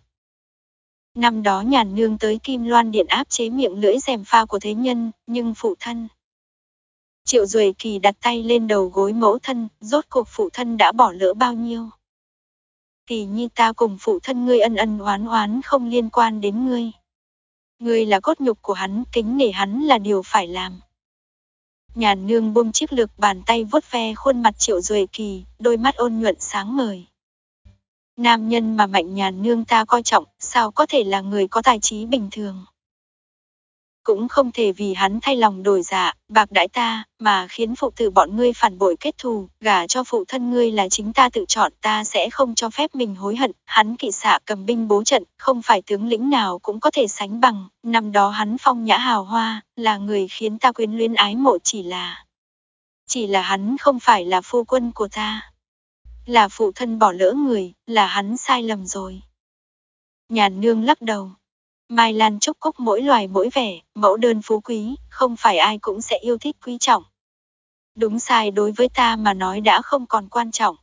Năm đó nhàn nương tới Kim Loan Điện áp chế miệng lưỡi rèm pha của thế nhân, nhưng phụ thân. Triệu Duệ Kỳ đặt tay lên đầu gối mẫu thân, rốt cuộc phụ thân đã bỏ lỡ bao nhiêu. Kỳ nhi ta cùng phụ thân ngươi ân ân oán oán không liên quan đến ngươi. Ngươi là cốt nhục của hắn, kính nể hắn là điều phải làm. Nhàn nương buông chiếc lược bàn tay vuốt ve khuôn mặt triệu duệ kỳ, đôi mắt ôn nhuận sáng ngời. Nam nhân mà mạnh nhàn nương ta coi trọng, sao có thể là người có tài trí bình thường. Cũng không thể vì hắn thay lòng đổi dạ, bạc đãi ta, mà khiến phụ tử bọn ngươi phản bội kết thù, gả cho phụ thân ngươi là chính ta tự chọn ta sẽ không cho phép mình hối hận, hắn kỵ xạ cầm binh bố trận, không phải tướng lĩnh nào cũng có thể sánh bằng, năm đó hắn phong nhã hào hoa, là người khiến ta quyến luyến ái mộ chỉ là. Chỉ là hắn không phải là phu quân của ta. Là phụ thân bỏ lỡ người, là hắn sai lầm rồi. Nhàn nương lắc đầu. Mai Lan trúc cúc mỗi loài mỗi vẻ, mẫu đơn phú quý, không phải ai cũng sẽ yêu thích quý trọng. Đúng sai đối với ta mà nói đã không còn quan trọng.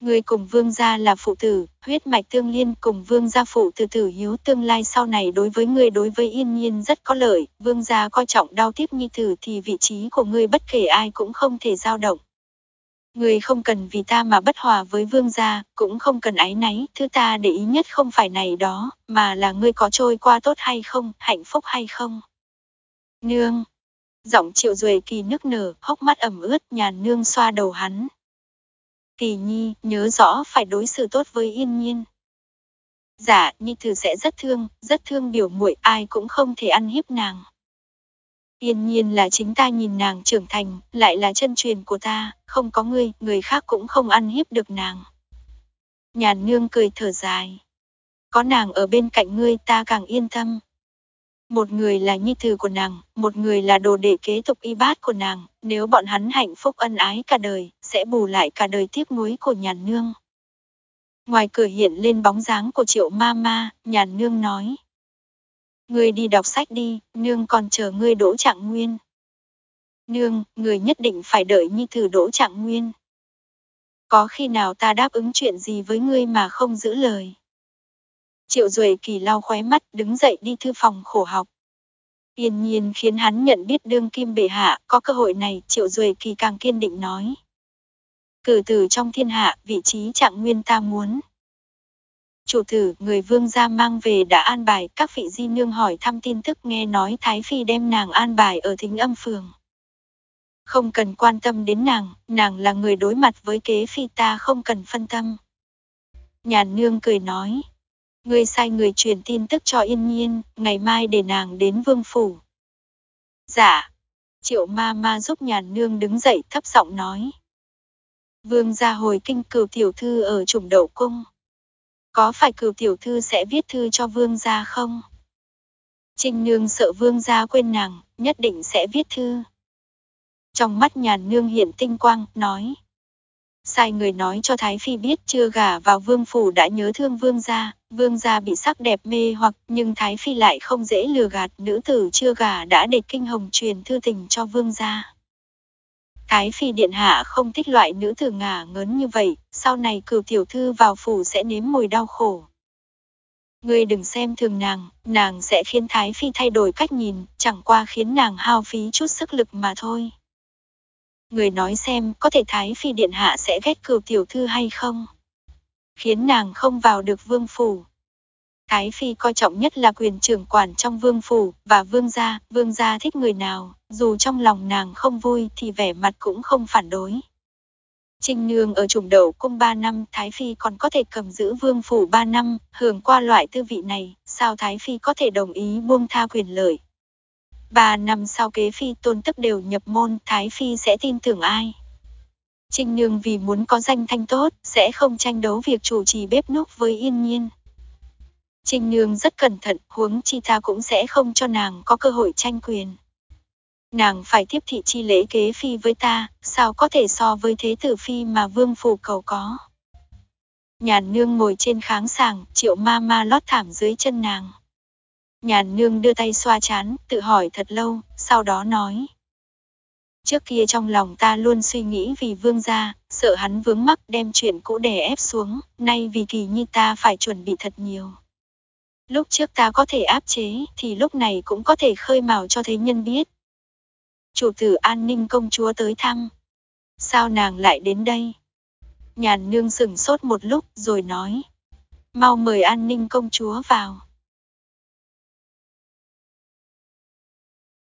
Người cùng vương gia là phụ tử, huyết mạch tương liên cùng vương gia phụ từ tử hiếu tương lai sau này đối với người đối với yên nhiên rất có lợi, vương gia coi trọng đau tiếp nhi tử thì vị trí của ngươi bất kể ai cũng không thể dao động. Người không cần vì ta mà bất hòa với vương gia, cũng không cần ái náy, thứ ta để ý nhất không phải này đó, mà là ngươi có trôi qua tốt hay không, hạnh phúc hay không. Nương. Giọng triệu duệ kỳ nức nở, hốc mắt ẩm ướt, nhàn nương xoa đầu hắn. Kỳ nhi, nhớ rõ phải đối xử tốt với yên nhiên. Dạ, nhi thử sẽ rất thương, rất thương biểu muội ai cũng không thể ăn hiếp nàng. Yên nhiên là chính ta nhìn nàng trưởng thành, lại là chân truyền của ta, không có ngươi, người khác cũng không ăn hiếp được nàng. Nhàn nương cười thở dài. Có nàng ở bên cạnh ngươi ta càng yên tâm. Một người là nhi tử của nàng, một người là đồ đệ kế tục y bát của nàng, nếu bọn hắn hạnh phúc ân ái cả đời, sẽ bù lại cả đời tiếp nuối của nhàn nương. Ngoài cửa hiện lên bóng dáng của triệu ma ma, nhàn nương nói. Ngươi đi đọc sách đi, nương còn chờ ngươi đỗ trạng nguyên. Nương, người nhất định phải đợi nhi thử đỗ trạng nguyên. Có khi nào ta đáp ứng chuyện gì với ngươi mà không giữ lời. Triệu Duệ kỳ lau khóe mắt đứng dậy đi thư phòng khổ học. Yên nhiên khiến hắn nhận biết đương kim bệ hạ, có cơ hội này Triệu Duệ kỳ càng kiên định nói. Cử tử trong thiên hạ, vị trí trạng nguyên ta muốn. Chủ tử, người vương gia mang về đã an bài, các vị di nương hỏi thăm tin tức nghe nói Thái Phi đem nàng an bài ở thính âm phường. Không cần quan tâm đến nàng, nàng là người đối mặt với kế phi ta không cần phân tâm. Nhàn nương cười nói, ngươi sai người truyền tin tức cho yên nhiên, ngày mai để nàng đến vương phủ. Dạ, triệu ma ma giúp nhàn nương đứng dậy thấp giọng nói. Vương gia hồi kinh cửu tiểu thư ở trùng đậu cung. Có phải cửu tiểu thư sẽ viết thư cho vương gia không? Trinh nương sợ vương gia quên nàng, nhất định sẽ viết thư. Trong mắt nhàn nương hiện tinh quang, nói. Sai người nói cho Thái Phi biết chưa gả vào vương phủ đã nhớ thương vương gia, vương gia bị sắc đẹp mê hoặc nhưng Thái Phi lại không dễ lừa gạt nữ tử chưa gả đã để kinh hồng truyền thư tình cho vương gia. Thái Phi Điện Hạ không thích loại nữ tử ngả ngớn như vậy, sau này cửu tiểu thư vào phủ sẽ nếm mùi đau khổ. Ngươi đừng xem thường nàng, nàng sẽ khiến Thái Phi thay đổi cách nhìn, chẳng qua khiến nàng hao phí chút sức lực mà thôi. Người nói xem có thể Thái Phi Điện Hạ sẽ ghét cửu tiểu thư hay không? Khiến nàng không vào được vương phủ. Thái Phi coi trọng nhất là quyền trưởng quản trong vương phủ, và vương gia, vương gia thích người nào, dù trong lòng nàng không vui thì vẻ mặt cũng không phản đối. Trinh Nương ở trùng đậu cung 3 năm, Thái Phi còn có thể cầm giữ vương phủ 3 năm, hưởng qua loại tư vị này, sao Thái Phi có thể đồng ý buông tha quyền lợi. 3 năm sau kế Phi tôn tức đều nhập môn, Thái Phi sẽ tin tưởng ai? Trinh Nương vì muốn có danh thanh tốt, sẽ không tranh đấu việc chủ trì bếp núc với yên nhiên. Trinh Nương rất cẩn thận, huống chi ta cũng sẽ không cho nàng có cơ hội tranh quyền. Nàng phải tiếp thị chi lễ kế phi với ta, sao có thể so với thế tử phi mà vương phủ cầu có. Nhàn nương ngồi trên kháng sàng, triệu ma ma lót thảm dưới chân nàng. Nhàn nương đưa tay xoa chán, tự hỏi thật lâu, sau đó nói. Trước kia trong lòng ta luôn suy nghĩ vì vương gia, sợ hắn vướng mắc đem chuyện cũ đè ép xuống, nay vì kỳ nhi ta phải chuẩn bị thật nhiều. Lúc trước ta có thể áp chế, thì lúc này cũng có thể khơi mào cho thế nhân biết. Chủ tử an ninh công chúa tới thăm. Sao nàng lại đến đây? Nhàn nương sửng sốt một lúc rồi nói. Mau mời an ninh công chúa vào.